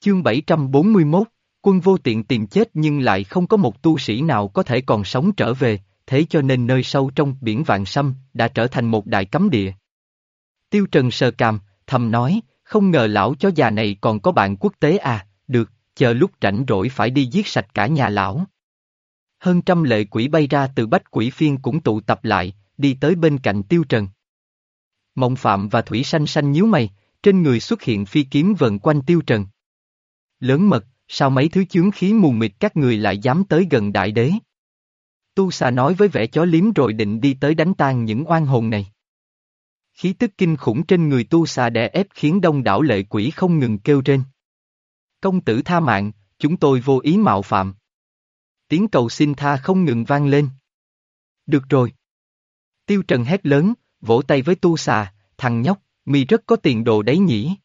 Chương 741, quân vô tiện tìm chết nhưng lại không có một tu sĩ nào có thể còn sống trở về, thế cho nên nơi sâu trong biển vạn sâm đã trở thành một đại cấm địa. Tiêu Trần sờ càm, thầm nói, không ngờ lão chó già này còn có bạn quốc tế à, được, chờ lúc rảnh rỗi phải đi giết sạch cả nhà lão. Hơn trăm lệ quỷ bay ra từ bách quỷ phiên cũng tụ tập lại, đi tới bên cạnh Tiêu Trần. Mộng Phạm và Thủy Sanh Sanh nhíu mày, trên người xuất hiện phi kiếm vần quanh Tiêu Trần. Lớn mật, sao mấy thứ chướng khí mù mịt các người lại dám tới gần đại đế? Tu xà nói với vẻ chó liếm rồi định đi tới đánh tan những oan hồn này. Khí tức kinh khủng trên người tu xà đè ép khiến đông đảo lệ quỷ không ngừng kêu trên. Công tử tha mạng, chúng tôi vô ý mạo phạm. Tiếng cầu xin tha không ngừng vang lên. Được rồi. Tiêu Trần hét lớn, vỗ tay với tu xà, thằng nhóc, mi rất có tiền đồ đấy nhỉ.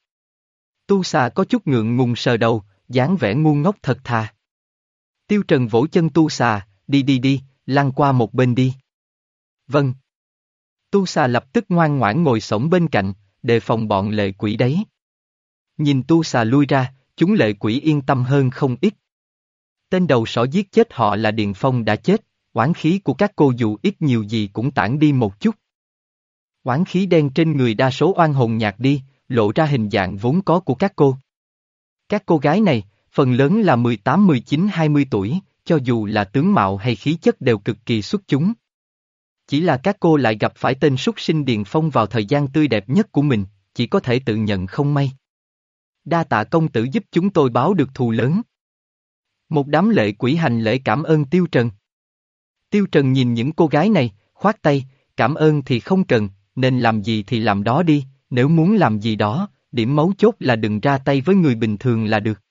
Tu xà có chút ngượng ngùng sờ đầu, dáng vẻ ngu ngốc thật thà. Tiêu Trần vỗ chân tu xà, đi đi đi, lăn qua một bên đi. Vâng. Tu xà lập tức ngoan ngoãn ngồi sổng bên cạnh, đề phòng bọn lệ quỷ đấy. Nhìn tu xà lui ra, chúng lệ quỷ yên tâm hơn không ít. Tên đầu sỏ giết chết họ là Điền Phong đã chết, oán khí của các cô dù ít nhiều gì cũng tản đi một chút. Oán khí đen trên người đa số oan hồn nhạt đi, lộ ra hình dạng vốn có của các cô. Các cô gái này, phần lớn là 18, 19, 20 tuổi, cho dù là tướng mạo hay khí chất đều cực kỳ xuất chúng. Chỉ là các cô lại gặp phải tên súc sinh Điền Phong vào thời gian tươi đẹp nhất của mình, chỉ có thể tự nhận không may. Đa tạ công tử giúp chúng tôi báo được thù lớn. Một đám lệ quỷ hành lễ cảm ơn Tiêu Trần. Tiêu Trần nhìn những cô gái này, khoát tay, cảm ơn thì không cần, nên làm gì thì làm đó đi, nếu muốn làm gì đó, điểm mấu chốt là đừng ra tay với người bình thường là được.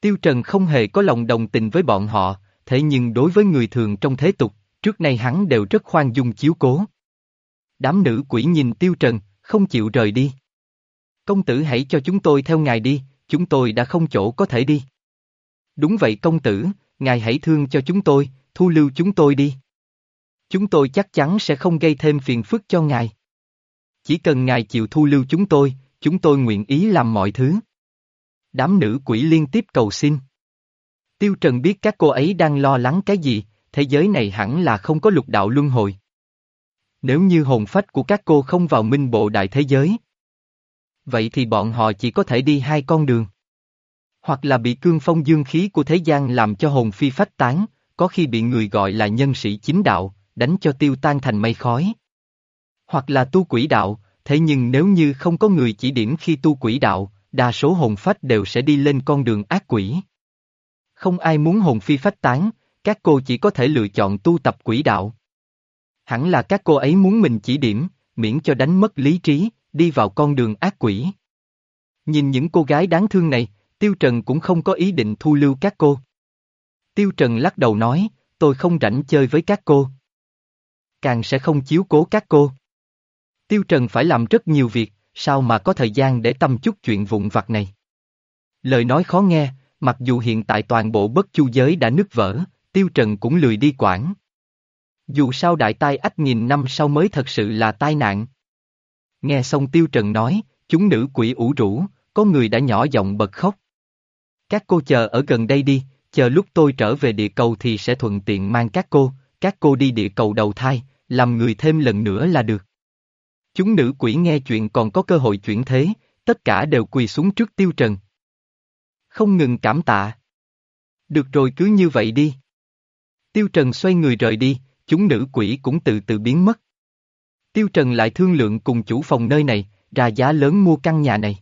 Tiêu Trần không hề có lòng đồng tình với bọn họ, thế nhưng đối với người thường trong thế tục, trước nay hắn đều rất khoan dung chiếu cố. Đám nữ quỷ nhìn Tiêu Trần, không chịu rời đi. Công tử hãy cho chúng tôi theo ngài đi, chúng tôi đã không chỗ có thể đi. Đúng vậy công tử, ngài hãy thương cho chúng tôi, thu lưu chúng tôi đi. Chúng tôi chắc chắn sẽ không gây thêm phiền phức cho ngài. Chỉ cần ngài chịu thu lưu chúng tôi, chúng tôi nguyện ý làm mọi thứ. Đám nữ quỷ liên tiếp cầu xin. Tiêu Trần biết các cô ấy đang lo lắng cái gì, thế giới này hẳn là không có lục đạo luân hồi. Nếu như hồn phách của các cô không vào minh bộ đại thế giới. Vậy thì bọn họ chỉ có thể đi hai con đường. Hoặc là bị cương phong dương khí của thế gian làm cho hồn phi phách tán, có khi bị người gọi là nhân sĩ chính đạo, đánh cho tiêu tan thành mây khói. Hoặc là tu quỷ đạo, thế nhưng nếu như không có người chỉ điểm khi tu quỷ đạo, đa số hồn phách đều sẽ đi lên con đường ác quỷ. Không ai muốn hồn phi phách tán, các cô chỉ có thể lựa chọn tu tập quỷ đạo. Hẳn là các cô ấy muốn mình chỉ điểm, miễn cho đánh mất lý trí, đi vào con đường ác quỷ. Nhìn những cô gái đáng thương này, Tiêu Trần cũng không có ý định thu lưu các cô. Tiêu Trần lắc đầu nói, tôi không rảnh chơi với các cô. Càng sẽ không chiếu cố các cô. Tiêu Trần phải làm rất nhiều việc, sao mà có thời gian để tâm chút chuyện vụn vặt này. Lời nói khó nghe, mặc dù hiện tại toàn bộ bất chu giới đã nứt vỡ, Tiêu Trần cũng lười đi quản. Dù sao đại tai ách nghìn năm sau mới thật sự là tai nạn. Nghe xong Tiêu Trần nói, chúng nữ quỷ ủ rũ, có người đã nhỏ giọng bật khóc. Các cô chờ ở gần đây đi, chờ lúc tôi trở về địa cầu thì sẽ thuận tiện mang các cô, các cô đi địa cầu đầu thai, làm người thêm lần nữa là được. Chúng nữ quỷ nghe chuyện còn có cơ hội chuyển thế, tất cả đều quỳ xuống trước tiêu trần. Không ngừng cảm tạ. Được rồi cứ như vậy đi. Tiêu trần xoay người rời đi, chúng nữ quỷ cũng từ từ biến mất. Tiêu trần lại thương lượng cùng chủ phòng nơi này, ra giá lớn mua căn nhà này.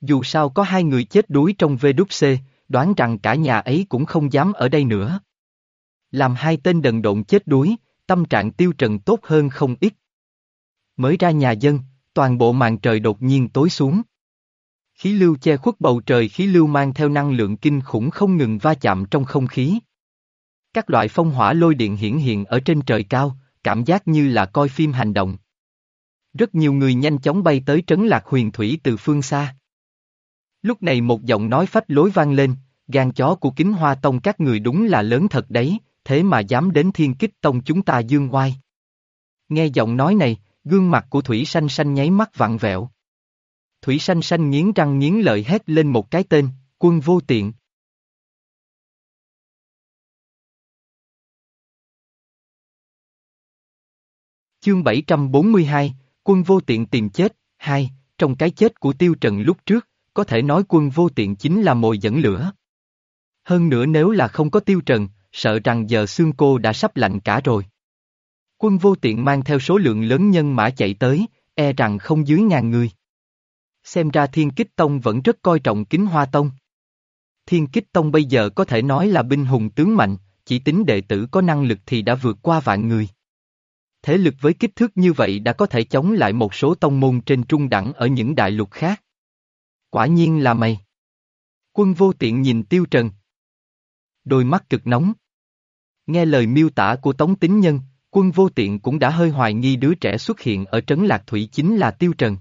Dù sao có hai người chết đuối trong VWC, đoán rằng cả nhà ấy cũng không dám ở đây nữa. Làm hai tên đần độn chết đuối, tâm trạng tiêu trần tốt hơn không ít. Mới ra nhà dân, toàn bộ màn trời đột nhiên tối xuống. Khí lưu che khuất bầu trời khí lưu mang theo năng lượng kinh khủng không ngừng va chạm trong không khí. Các loại phong hỏa lôi điện hiển hiện ở trên trời cao, cảm giác như là coi phim hành động. Rất nhiều người nhanh chóng bay tới trấn lạc huyền thủy từ phương xa. Lúc này một giọng nói phách lối vang lên, gan chó của kính hoa tông các người đúng là lớn thật đấy, thế mà dám đến thiên kích tông chúng ta dương oai. Nghe giọng nói này, gương mặt của Thủy Sanh Sanh nháy mắt vặn vẹo. Thủy sanh sanh nghiến răng nghiến lợi hét lên một cái tên, quân vô tiện. Chương 742, quân vô tiện tìm chết, hai, trong cái chết của tiêu trần lúc trước, có thể nói quân vô tiện chính là mồi dẫn lửa. Hơn nữa nếu là không có tiêu trần, sợ rằng giờ xương cô đã sắp lạnh cả rồi. Quân vô tiện mang theo số lượng lớn nhân mã chạy tới, e rằng không dưới ngàn người. Xem ra thiên kích tông vẫn rất coi trọng kính hoa tông. Thiên kích tông bây giờ có thể nói là binh hùng tướng mạnh, chỉ tính đệ tử có năng lực thì đã vượt qua vạn người. Thế lực với kích thước như vậy đã có thể chống lại một số tông môn trên trung đẳng ở những đại lục khác. Quả nhiên là mày. Quân vô tiện nhìn tiêu trần. Đôi mắt cực nóng. Nghe lời miêu tả của Tống Tính Nhân, quân vô tiện cũng đã hơi hoài nghi đứa trẻ xuất hiện ở trấn Lạc Thủy chính là Tiêu Trần.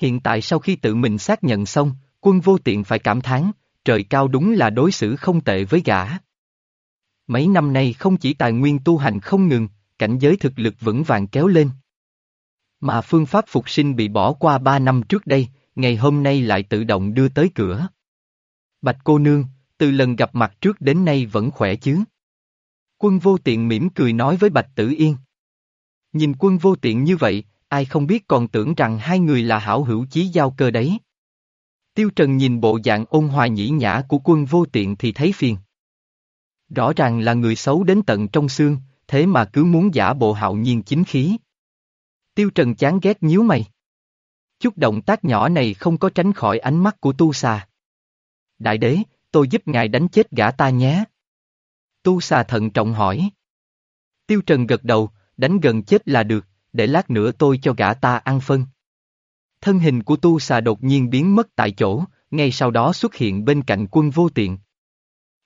Hiện tại sau khi tự mình xác nhận xong, quân vô tiện phải cảm thán, trời cao đúng là đối xử không tệ với gã. Mấy năm nay không chỉ tài nguyên tu hành không ngừng, cảnh giới thực lực vững vàng kéo lên. Mà phương pháp phục sinh bị bỏ qua ba năm trước đây, ngày hôm nay lại tự động đưa tới cửa. Bạch cô nương, từ lần gặp mặt trước đến nay vẫn khỏe chứ? Quân vô tiện mỉm cười nói với Bạch Tử Yên. Nhìn quân vô tiện như vậy, ai không biết còn tưởng rằng hai người là hảo hữu chí giao cơ đấy. Tiêu Trần nhìn bộ dạng ôn hòa nhĩ nhã của quân vô tiện thì thấy phiền. Rõ ràng là người xấu đến tận trong xương, thế mà cứ muốn giả bộ hạo nhiên chính khí. Tiêu Trần chán ghét nhíu mày. Chút động tác nhỏ này không có tránh khỏi ánh mắt của tu xà. Đại đế, tôi giúp ngài đánh chết gã ta nhé. Tu xà thận trọng hỏi. Tiêu Trần gật đầu, đánh gần chết là được, để lát nữa tôi cho gã ta ăn phân. Thân hình của tu xà đột nhiên biến mất tại chỗ, ngay sau đó xuất hiện bên cạnh quân vô tiện.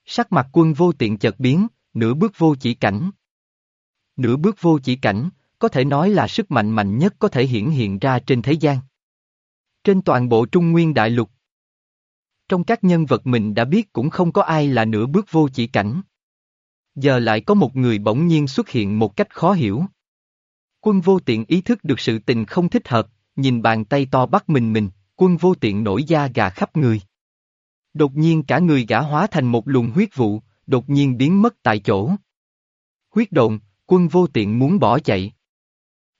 Sắc mặt quân vô tiện chợt biến, nửa bước vô chỉ cảnh. Nửa bước vô chỉ cảnh, có thể nói là sức mạnh mạnh nhất có thể hiển hiện ra trên thế gian. Trên toàn bộ Trung Nguyên Đại Lục. Trong các nhân vật mình đã biết cũng không có ai là nửa bước vô chỉ cảnh. Giờ lại có một người bỗng nhiên xuất hiện một cách khó hiểu. Quân vô tiện ý thức được sự tình không thích hợp, nhìn bàn tay to bắt mình mình, quân vô tiện nổi da gà khắp người. Đột nhiên cả người gã hóa thành một luồng huyết vụ, đột nhiên biến mất tại chỗ. Huyết độn, quân vô tiện muốn bỏ chạy.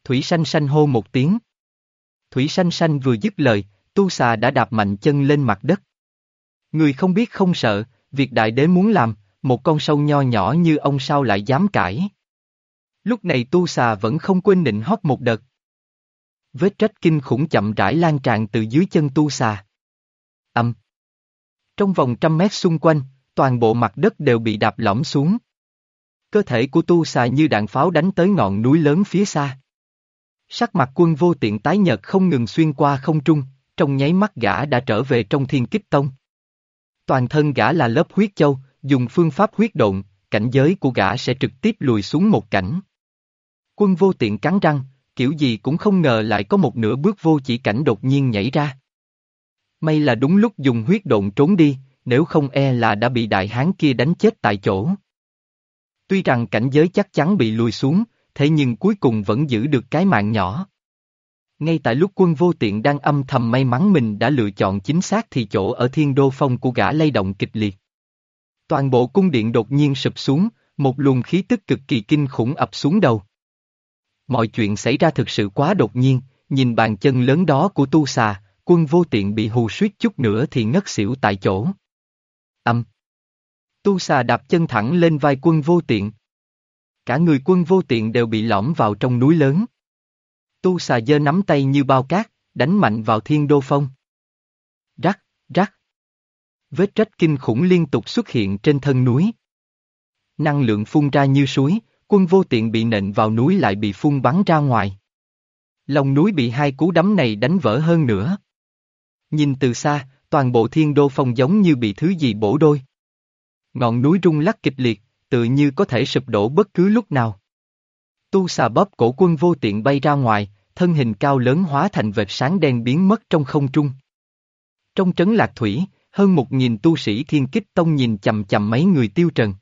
Thủy sanh sanh hô một tiếng. Thủy sanh sanh vừa dứt lời, tu xà đã đạp mạnh chân lên mặt đất. Người không biết không sợ, việc đại đế muốn làm, một con sâu nho nhỏ như ông sao lại dám cãi. Lúc này tu xà vẫn không quên định hót một đợt. Vết rách kinh khủng chậm rãi lan tràn từ dưới chân tu xà. Âm. Trong vòng trăm mét xung quanh, toàn bộ mặt đất đều bị đạp lõm xuống. Cơ thể của tu xà như đạn pháo đánh tới ngọn núi lớn phía xa. Sắc mặt quân vô tiện tái nhợt không ngừng xuyên qua không trung, trong nháy mắt gã đã trở về trong thiên kích tông. Toàn thân gã là lớp huyết châu, dùng phương pháp huyết động, cảnh giới của gã sẽ trực tiếp lùi xuống một cảnh. Quân vô tiện cắn răng, kiểu gì cũng không ngờ lại có một nửa bước vô chỉ cảnh đột nhiên nhảy ra. May là đúng lúc dùng huyết động trốn đi, nếu không e là đã bị đại hán kia đánh chết tại chỗ. Tuy rằng cảnh giới chắc chắn bị lùi xuống, thế nhưng cuối cùng vẫn giữ được cái mạng nhỏ. Ngay tại lúc quân vô tiện đang âm thầm may mắn mình đã lựa chọn chính xác thì chỗ ở thiên đô phong của gã lay động kịch liệt. Toàn bộ cung điện đột nhiên sụp xuống, một luồng khí tức cực kỳ kinh khủng ập xuống đầu. Mọi chuyện xảy ra thực sự quá đột nhiên, nhìn bàn chân lớn đó của tu xà, quân vô tiện bị hù suýt chút nữa thì ngất xỉu tại chỗ. Âm. Tu xà đạp chân thẳng lên vai quân vô tiện. Cả người quân vô tiện đều bị lõm vào trong núi lớn. Tu xà giơ nắm tay như bao cát, đánh mạnh vào thiên đô phong. Rắc, rắc. Vết rách kinh khủng liên tục xuất hiện trên thân núi. Năng lượng phun ra như suối, quân vô tiện bị nện vào núi lại bị phun bắn ra ngoài. Lòng núi bị hai cú đấm này đánh vỡ hơn nữa. Nhìn từ xa, toàn bộ thiên đô phong giống như bị thứ gì bổ đôi. Ngọn núi rung lắc kịch liệt, tự như có thể sụp đổ bất cứ lúc nào. Tu xà bóp cổ quân vô tiện bay ra ngoài, thân hình cao lớn hóa thành vệt sáng đen biến mất trong không trung. Trong trấn lạc thủy, hơn một nghìn tu sĩ thiên kích tông nhìn chầm chầm mấy người tiêu trần.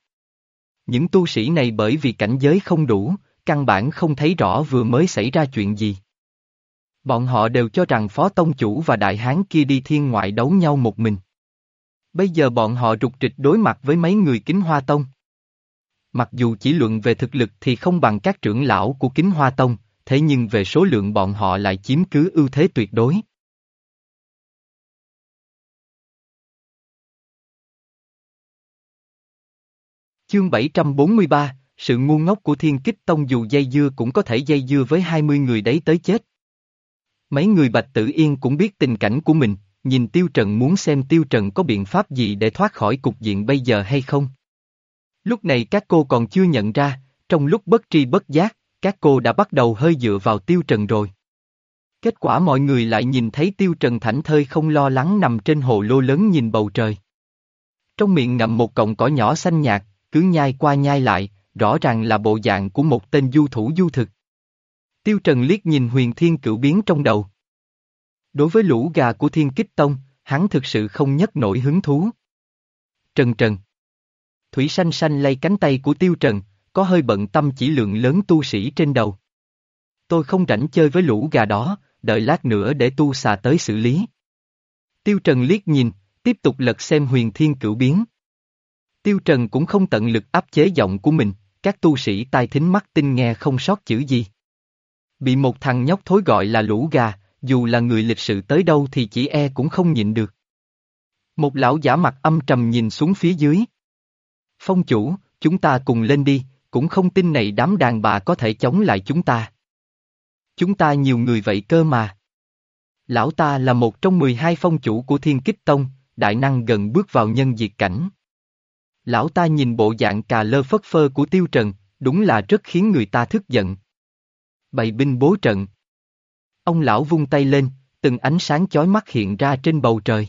Những tu sĩ này bởi vì cảnh giới không đủ, căn bản không thấy rõ vừa mới xảy ra chuyện gì. Bọn họ đều cho rằng Phó Tông Chủ và Đại Hán kia đi thiên ngoại đấu nhau một mình. Bây giờ bọn họ rục trịch đối mặt với mấy người kính hoa tông. Mặc dù chỉ luận về thực lực thì không bằng các trưởng lão của kính hoa tông, thế nhưng về số lượng bọn họ lại chiếm cứ ưu thế tuyệt đối. Chương 743, sự ngu ngốc của thiên kích tông dù dây dưa cũng có thể dây dưa với 20 người đấy tới chết. Mấy người Bạch Tử Yên cũng biết tình cảnh của mình, nhìn Tiêu Trần muốn xem Tiêu Trần có biện pháp gì để thoát khỏi cục diện bây giờ hay không. Lúc này các cô còn chưa nhận ra, trong lúc bất tri bất giác, các cô đã bắt đầu hơi dựa vào Tiêu Trần rồi. Kết quả mọi người lại nhìn thấy Tiêu Trần thảnh thơi không lo lắng nằm trên hồ lô lớn nhìn bầu trời. Trong miệng ngậm một cọng cỏ nhỏ xanh nhạt, cứ nhai qua nhai lại, rõ ràng là bộ dạng của một tên du thủ du thực. Tiêu Trần liếc nhìn huyền thiên cửu biến trong đầu. Đối với lũ gà của thiên kích tông, hắn thực sự không nhất nổi hứng thú. Trần Trần Thủy xanh xanh lay cánh tay của Tiêu Trần, có hơi bận tâm chỉ lượng lớn tu sĩ trên đầu. Tôi không rảnh chơi với lũ gà đó, đợi lát nữa để tu xà tới xử lý. Tiêu Trần liếc nhìn, tiếp tục lật xem huyền thiên cửu biến. Tiêu Trần cũng không tận lực áp chế giọng của mình, các tu sĩ tai thính mắt tinh nghe không sót chữ gì. Bị một thằng nhóc thối gọi là lũ gà, dù là người lịch sự tới đâu thì chỉ e cũng không nhịn được. Một lão giả mặt âm trầm nhìn xuống phía dưới. Phong chủ, chúng ta cùng lên đi, cũng không tin này đám đàn bà có thể chống lại chúng ta. Chúng ta nhiều người vậy cơ mà. Lão ta là một trong 12 phong chủ của thiên kích tông, đại năng gần bước vào nhân diệt cảnh. Lão ta nhìn bộ dạng cà lơ phất phơ của tiêu trần, đúng là rất khiến người ta thức giận. Bày binh bố trận. Ông lão vung tay lên, từng ánh sáng chói mắt hiện ra trên bầu trời.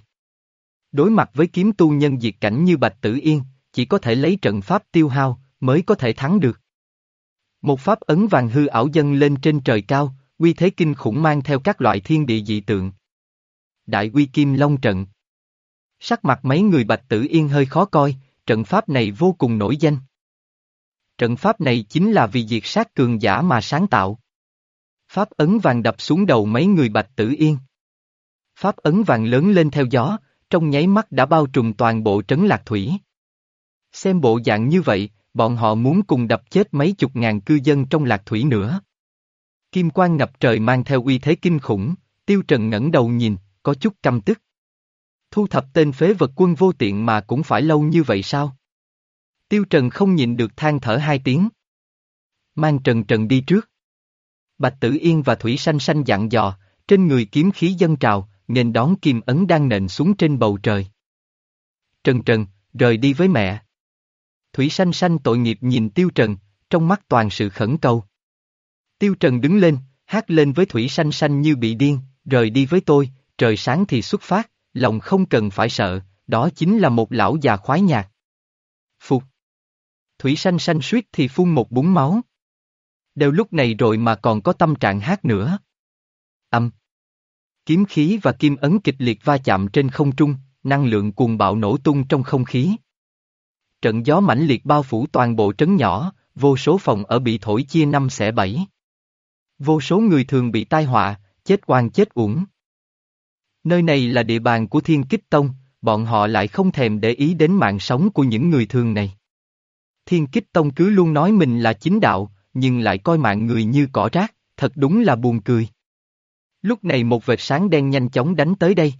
Đối mặt với kiếm tu nhân diệt cảnh như Bạch Tử Yên, chỉ có thể lấy trận pháp tiêu hao, mới có thể thắng được. Một pháp ấn vàng hư ảo dân lên trên trời cao, uy thế kinh khủng mang theo các loại thiên địa dị tượng. Đại uy kim long trận. Sắc mặt mấy người Bạch Tử Yên hơi khó coi, trận pháp này vô cùng nổi danh. Trận pháp này chính là vì diệt sát cường giả mà sáng tạo. Pháp ấn vàng đập xuống đầu mấy người Bạch Tử Yên. Pháp ấn vàng lớn lên theo gió, trong nháy mắt đã bao trùm toàn bộ trấn lạc thủy. Xem bộ dạng như vậy, bọn họ muốn cùng đập chết mấy chục ngàn cư dân trong lạc thủy nữa. Kim quang ngập trời mang theo uy thế kinh khủng, tiêu trần ngẩng đầu nhìn, có chút căm tức. Thu thập tên phế vật quân vô tiện mà cũng phải lâu như vậy sao? Tiêu Trần không nhịn được than thở hai tiếng. Mang Trần Trần đi trước. Bạch Tử Yên và Thủy Sanh Sanh dặn dò, trên người kiếm khí dân trào, nên đón kim ấn đang nện xuống trên bầu trời. Trần Trần, rời đi với mẹ. Thủy Sanh Sanh tội nghiệp nhìn Tiêu Trần, trong mắt toàn sự khẩn cầu. Tiêu Trần đứng lên, hát lên với Thủy Sanh Sanh như bị điên, rời đi với tôi, trời sáng thì xuất phát lòng không cần phải sợ, đó chính là một lão già khoái nhạc. Phục. Thủy sanh sanh suýt thì phun một búng máu. Đều lúc này rồi mà còn có tâm trạng hát nữa. Âm. Kiếm khí và kim ấn kịch liệt va chạm trên không trung, năng lượng cuồng bạo nổ tung trong không khí. Trận gió mãnh liệt bao phủ toàn bộ trấn nhỏ, vô số phòng ở bị thổi chia năm xẻ bảy. Vô số người thường bị tai họa, chết oan chết uổng. Nơi này là địa bàn của Thiên Kích Tông, bọn họ lại không thèm để ý đến mạng sống của những người thường này. Thiên Kích Tông cứ luôn nói mình là chính đạo, nhưng lại coi mạng người như cỏ rác, thật đúng là buồn cười. Lúc này một vệt sáng đen nhanh chóng đánh tới đây.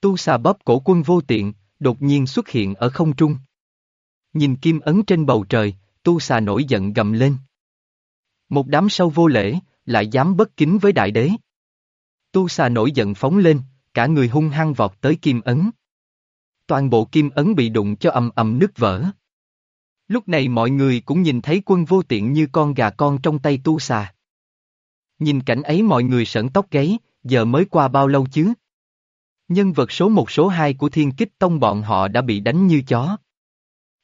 Tu xà bóp cổ quân vô tiện, đột nhiên xuất hiện ở không trung. Nhìn kim ấn trên bầu trời, tu xà nổi giận gầm lên. Một đám sâu vô lễ, lại dám bất kính với đại đế. Tu xà nổi giận phóng lên, cả người hung hăng vọt tới kim ấn. Toàn bộ kim ấn bị đụng cho ầm ầm nứt vỡ. Lúc này mọi người cũng nhìn thấy quân vô tiện như con gà con trong tay tu xà. Nhìn cảnh ấy mọi người sởn tóc gáy, giờ mới qua bao lâu chứ? Nhân vật số một số hai của thiên kích tông bọn họ đã bị đánh như chó.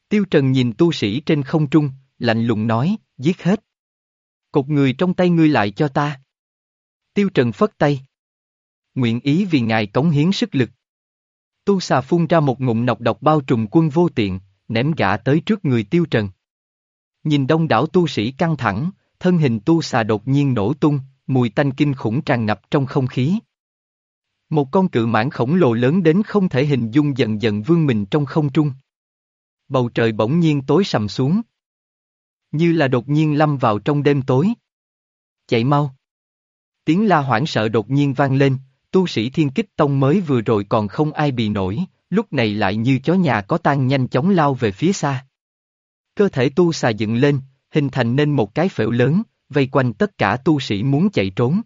Tiêu Trần nhìn tu sĩ trên không trung, lạnh lùng nói, giết hết. Cột người trong tay ngươi lại cho ta. Tiêu Trần phất tay nguyện ý vì ngài cống hiến sức lực. Tu xà phun ra một ngụm nọc độc bao trùm quân vô tiện, ném gã tới trước người tiêu trần. Nhìn đông đảo tu sĩ căng thẳng, thân hình tu xà đột nhiên nổ tung, mùi tanh kinh khủng tràn ngập trong không khí. Một con cự mãn khổng lồ lớn đến không thể hình dung dần dần vươn mình trong không trung. Bầu trời bỗng nhiên tối sầm xuống. Như là đột nhiên lâm vào trong đêm tối. Chạy mau. Tiếng la hoảng sợ đột nhiên vang lên, tu sĩ thiên kích tông mới vừa rồi còn không ai bị nổi, lúc này lại như chó nhà có tan nhanh chóng lao về phía xa. Cơ thể tu xà dựng lên, hình thành nên một cái phễu lớn, vây quanh tất cả tu sĩ muốn chạy trốn.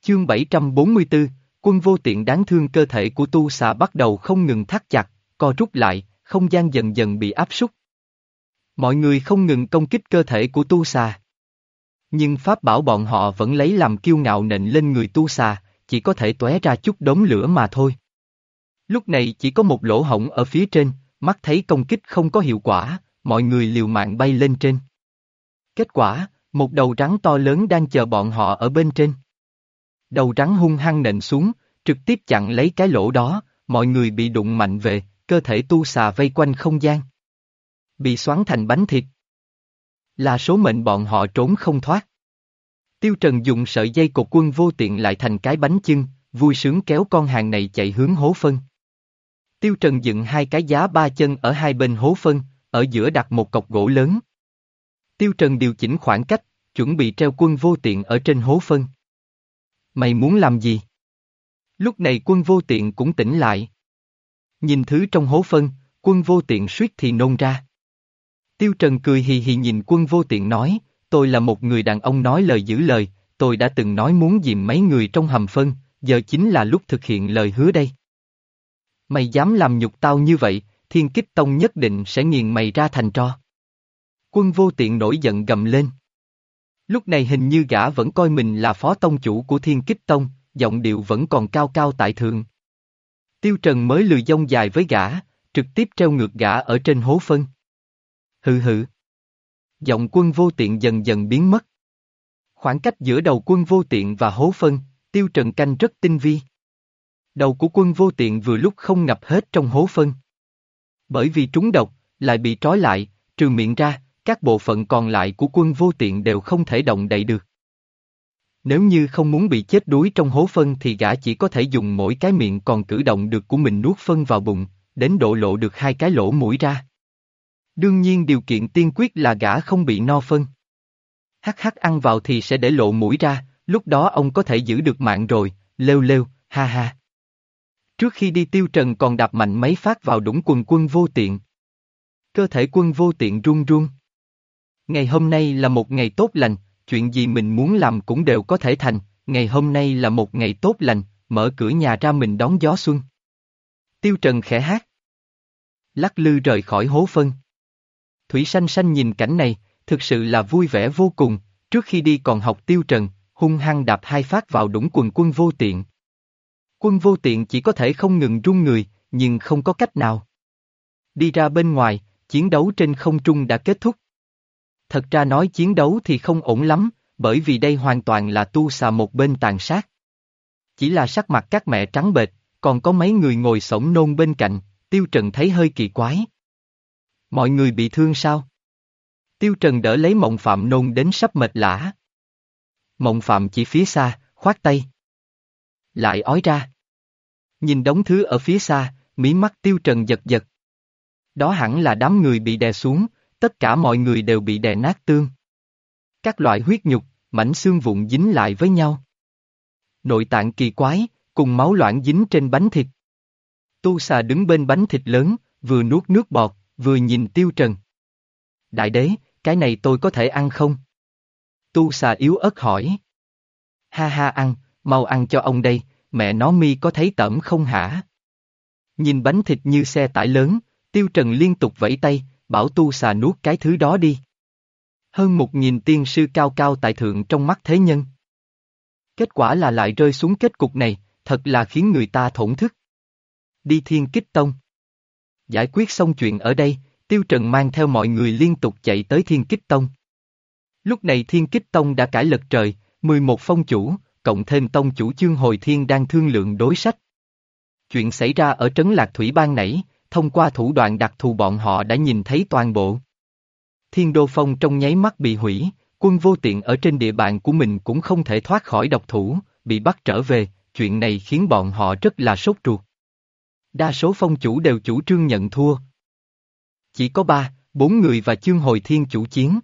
Chương 744, quân vô tiện đáng thương cơ thể của tu xà bắt đầu không ngừng thắt chặt, co rút lại, không gian dần dần bị áp súc. Mọi người không ngừng công kích cơ thể của tu xà. Nhưng pháp bảo bọn họ vẫn lấy làm kiêu ngạo nịnh lên người tu xà, chỉ có thể tóe ra chút đống lửa mà thôi. Lúc này chỉ có một lỗ hổng ở phía trên, mắt thấy công kích không có hiệu quả, mọi người liều mạng bay lên trên. Kết quả, một đầu rắn to lớn đang chờ bọn họ ở bên trên. Đầu rắn hung hăng nện xuống, trực tiếp chặn lấy cái lỗ đó, mọi người bị đụng mạnh về, cơ thể tu xà vây quanh không gian. Bị xoắn thành bánh thịt. Là số mệnh bọn họ trốn không thoát. Tiêu Trần dùng sợi dây cột quân vô tiện lại thành cái bánh chưng, vui sướng kéo con hàng này chạy hướng hố phân. Tiêu Trần dựng hai cái giá ba chân ở hai bên hố phân, ở giữa đặt một cọc gỗ lớn. Tiêu Trần điều chỉnh khoảng cách, chuẩn bị treo quân vô tiện ở trên hố phân. Mày muốn làm gì? Lúc này quân vô tiện cũng tỉnh lại. Nhìn thứ trong hố phân, quân vô tiện suýt thì nôn ra. Tiêu Trần cười hì hì nhìn quân vô tiện nói, tôi là một người đàn ông nói lời giữ lời, tôi đã từng nói muốn dìm mấy người trong hầm phân, giờ chính là lúc thực hiện lời hứa đây. Mày dám làm nhục tao như vậy, thiên kích tông nhất định sẽ nghiền mày ra thành tro. Quân vô tiện nổi giận gầm lên. Lúc này hình như gã vẫn coi mình là phó tông chủ của thiên kích tông, giọng điệu vẫn còn cao cao tại thượng. Tiêu Trần mới lười dông dài với gã, trực tiếp treo ngược gã ở trên hố phân. Hừ hừ. Giọng quân vô tiện dần dần biến mất. Khoảng cách giữa đầu quân vô tiện và hố phân, tiêu trần canh rất tinh vi. Đầu của quân vô tiện vừa lúc không ngập hết trong hố phân. Bởi vì trúng độc, lại bị trói lại, trừ miệng ra, các bộ phận còn lại của quân vô tiện đều không thể động đậy được. Nếu như không muốn bị chết đuối trong hố phân thì gã chỉ có thể dùng mỗi cái miệng còn cử động được của mình nuốt phân vào bụng, đến độ lộ được hai cái lỗ mũi ra. Đương nhiên điều kiện tiên quyết là gã không bị no phân. Hắc hắc ăn vào thì sẽ để lộ mũi ra, lúc đó ông có thể giữ được mạng rồi, lêu lêu, ha ha. Trước khi đi tiêu trần còn đạp mạnh mấy phát vào đũng quần quân vô tiện. Cơ thể quân vô tiện run run. Ngày hôm nay là một ngày tốt lành, chuyện gì mình muốn làm cũng đều có thể thành, ngày hôm nay là một ngày tốt lành, mở cửa nhà ra mình đón gió xuân. Tiêu Trần khẽ hát. Lắc lư rời khỏi hố phân. Thủy Sanh Sanh nhìn cảnh này, thực sự là vui vẻ vô cùng, trước khi đi còn học Tiêu Trần, hung hăng đạp hai phát vào đũng quần quân vô tiện. Quân vô tiện chỉ có thể không ngừng run người, nhưng không có cách nào. Đi ra bên ngoài, chiến đấu trên không trung đã kết thúc. Thật ra nói chiến đấu thì không ổn lắm, bởi vì đây hoàn toàn là tu xà một bên tàn sát. Chỉ là sắc mặt các mẹ trắng bệch, còn có mấy người ngồi sổng nôn bên cạnh, Tiêu Trần thấy hơi kỳ quái. Mọi người bị thương sao? Tiêu Trần đỡ lấy mộng phạm nôn đến sắp mệt lã. Mộng phạm chỉ phía xa, khoát tay. Lại ói ra. Nhìn đống thứ ở phía xa, mí mắt Tiêu Trần giật giật. Đó hẳn là đám người bị đè xuống, tất cả mọi người đều bị đè nát tương. Các loại huyết nhục, mảnh xương vụn dính lại với nhau. Nội tạng kỳ quái, cùng máu loãng dính trên bánh thịt. Tu xà đứng bên bánh thịt lớn, vừa nuốt nước bọt, vừa nhìn tiêu trần. Đại đế, cái này tôi có thể ăn không? Tu xà yếu ớt hỏi. Ha ha ăn, mau ăn cho ông đây, mẹ nó mi có thấy tẩm không hả? Nhìn bánh thịt như xe tải lớn, tiêu trần liên tục vẫy tay, bảo tu xà nuốt cái thứ đó đi. Hơn một nghìn tiên sư cao cao tại thượng trong mắt thế nhân. Kết quả là lại rơi xuống kết cục này, thật là khiến người ta thổn thức. Đi thiên kích tông. Giải quyết xong chuyện ở đây, Tiêu Trần mang theo mọi người liên tục chạy tới Thiên Kích Tông. Lúc này Thiên Kích Tông đã cải lật trời, 11 phong chủ, cộng thêm tông chủ chương hồi thiên đang thương lượng đối sách. Chuyện xảy ra ở trấn Lạc Thủy Bang nãy, thông qua thủ đoạn đặc thù bọn họ đã nhìn thấy toàn bộ. Thiên đô phong trong nháy mắt bị hủy, quân vô tiện ở trên địa bàn của mình cũng không thể thoát khỏi độc thủ, bị bắt trở về, chuyện này khiến bọn họ rất là sốt ruột. Đa số phong chủ đều chủ trương nhận thua. Chỉ có ba, bốn người và chương hồi thiên chủ chiến.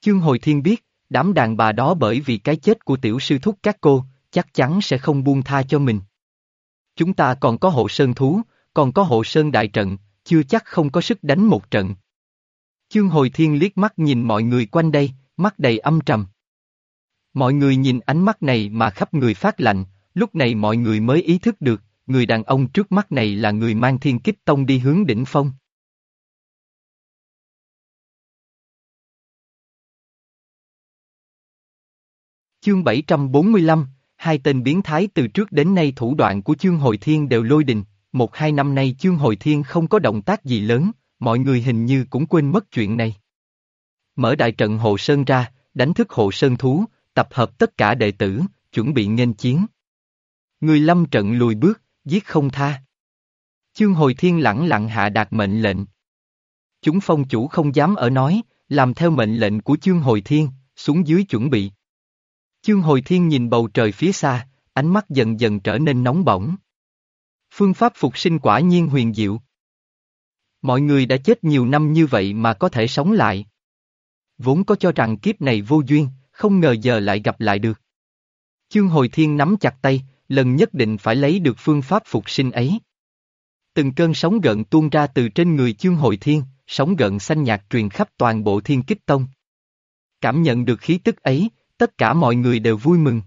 Chương hồi thiên biết, đám đàn bà đó bởi vì cái chết của tiểu sư thúc các cô, chắc chắn sẽ không buông tha cho mình. Chúng ta còn có hộ sơn thú, còn có hộ sơn đại trận, chưa chắc không có sức đánh một trận. Chương hồi thiên liếc mắt nhìn mọi người quanh đây, mắt đầy âm trầm. Mọi người nhìn ánh mắt này mà khắp người phát lạnh, lúc này mọi người mới ý thức được, người đàn ông trước mắt này là người mang thiên kích tông đi hướng đỉnh phong. Chương 745, hai tên biến thái từ trước đến nay thủ đoạn của chương hồi thiên đều lôi đình, một hai năm nay chương hồi thiên không có động tác gì lớn, mọi người hình như cũng quên mất chuyện này. Mở đại trận Hồ Sơn ra, đánh thức Hồ Sơn thú, tập hợp tất cả đệ tử, chuẩn bị nghênh chiến. Người lâm trận lùi bước, giết không tha. Chương hồi thiên lẳng lặng hạ đạt mệnh lệnh. Chúng phong chủ không dám ở nói, làm theo mệnh lệnh của chương hồi thiên, xuống dưới chuẩn bị. Chương hồi thiên nhìn bầu trời phía xa, ánh mắt dần dần trở nên nóng bỏng. Phương pháp phục sinh quả nhiên huyền diệu. Mọi người đã chết nhiều năm như vậy mà có thể sống lại. Vốn có cho rằng kiếp này vô duyên, không ngờ giờ lại gặp lại được. Chương hồi thiên nắm chặt tay, lần nhất định phải lấy được phương pháp phục sinh ấy. Từng cơn sóng gợn tuôn ra từ trên người chương hồi thiên, sóng gợn xanh nhạt truyền khắp toàn bộ thiên kích tông. Cảm nhận được khí tức ấy, tất cả mọi người đều vui mừng.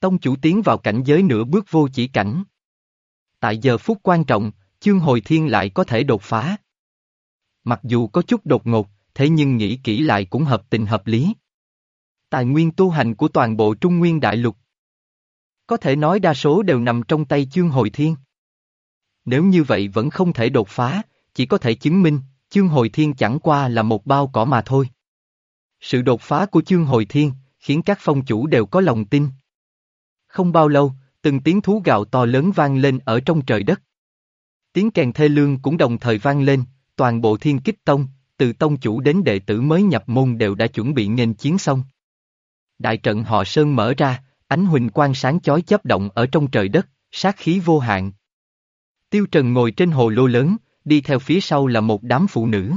Tông chủ tiến vào cảnh giới nửa bước vô chỉ cảnh. Tại giờ phút quan trọng, chương hồi thiên lại có thể đột phá. Mặc dù có chút đột ngột, thế nhưng nghĩ kỹ lại cũng hợp tình hợp lý. Tài nguyên tu hành của toàn bộ Trung Nguyên Đại Lục. Có thể nói đa số đều nằm trong tay chương hồi thiên. Nếu như vậy vẫn không thể đột phá, chỉ có thể chứng minh, chương hồi thiên chẳng qua là một bao cỏ mà thôi. Sự đột phá của chương hồi thiên, khiến các phong chủ đều có lòng tin. Không bao lâu, từng tiếng thú gạo to lớn vang lên ở trong trời đất. Tiếng kèn thê lương cũng đồng thời vang lên, toàn bộ thiên kích tông, từ tông chủ đến đệ tử mới nhập môn đều đã chuẩn bị nghênh chiến xong. Đại trận họ Sơn mở ra, ánh huỳnh quang sáng chói chớp động ở trong trời đất, sát khí vô hạn. Tiêu Trần ngồi trên hồ lô lớn, đi theo phía sau là một đám phụ nữ.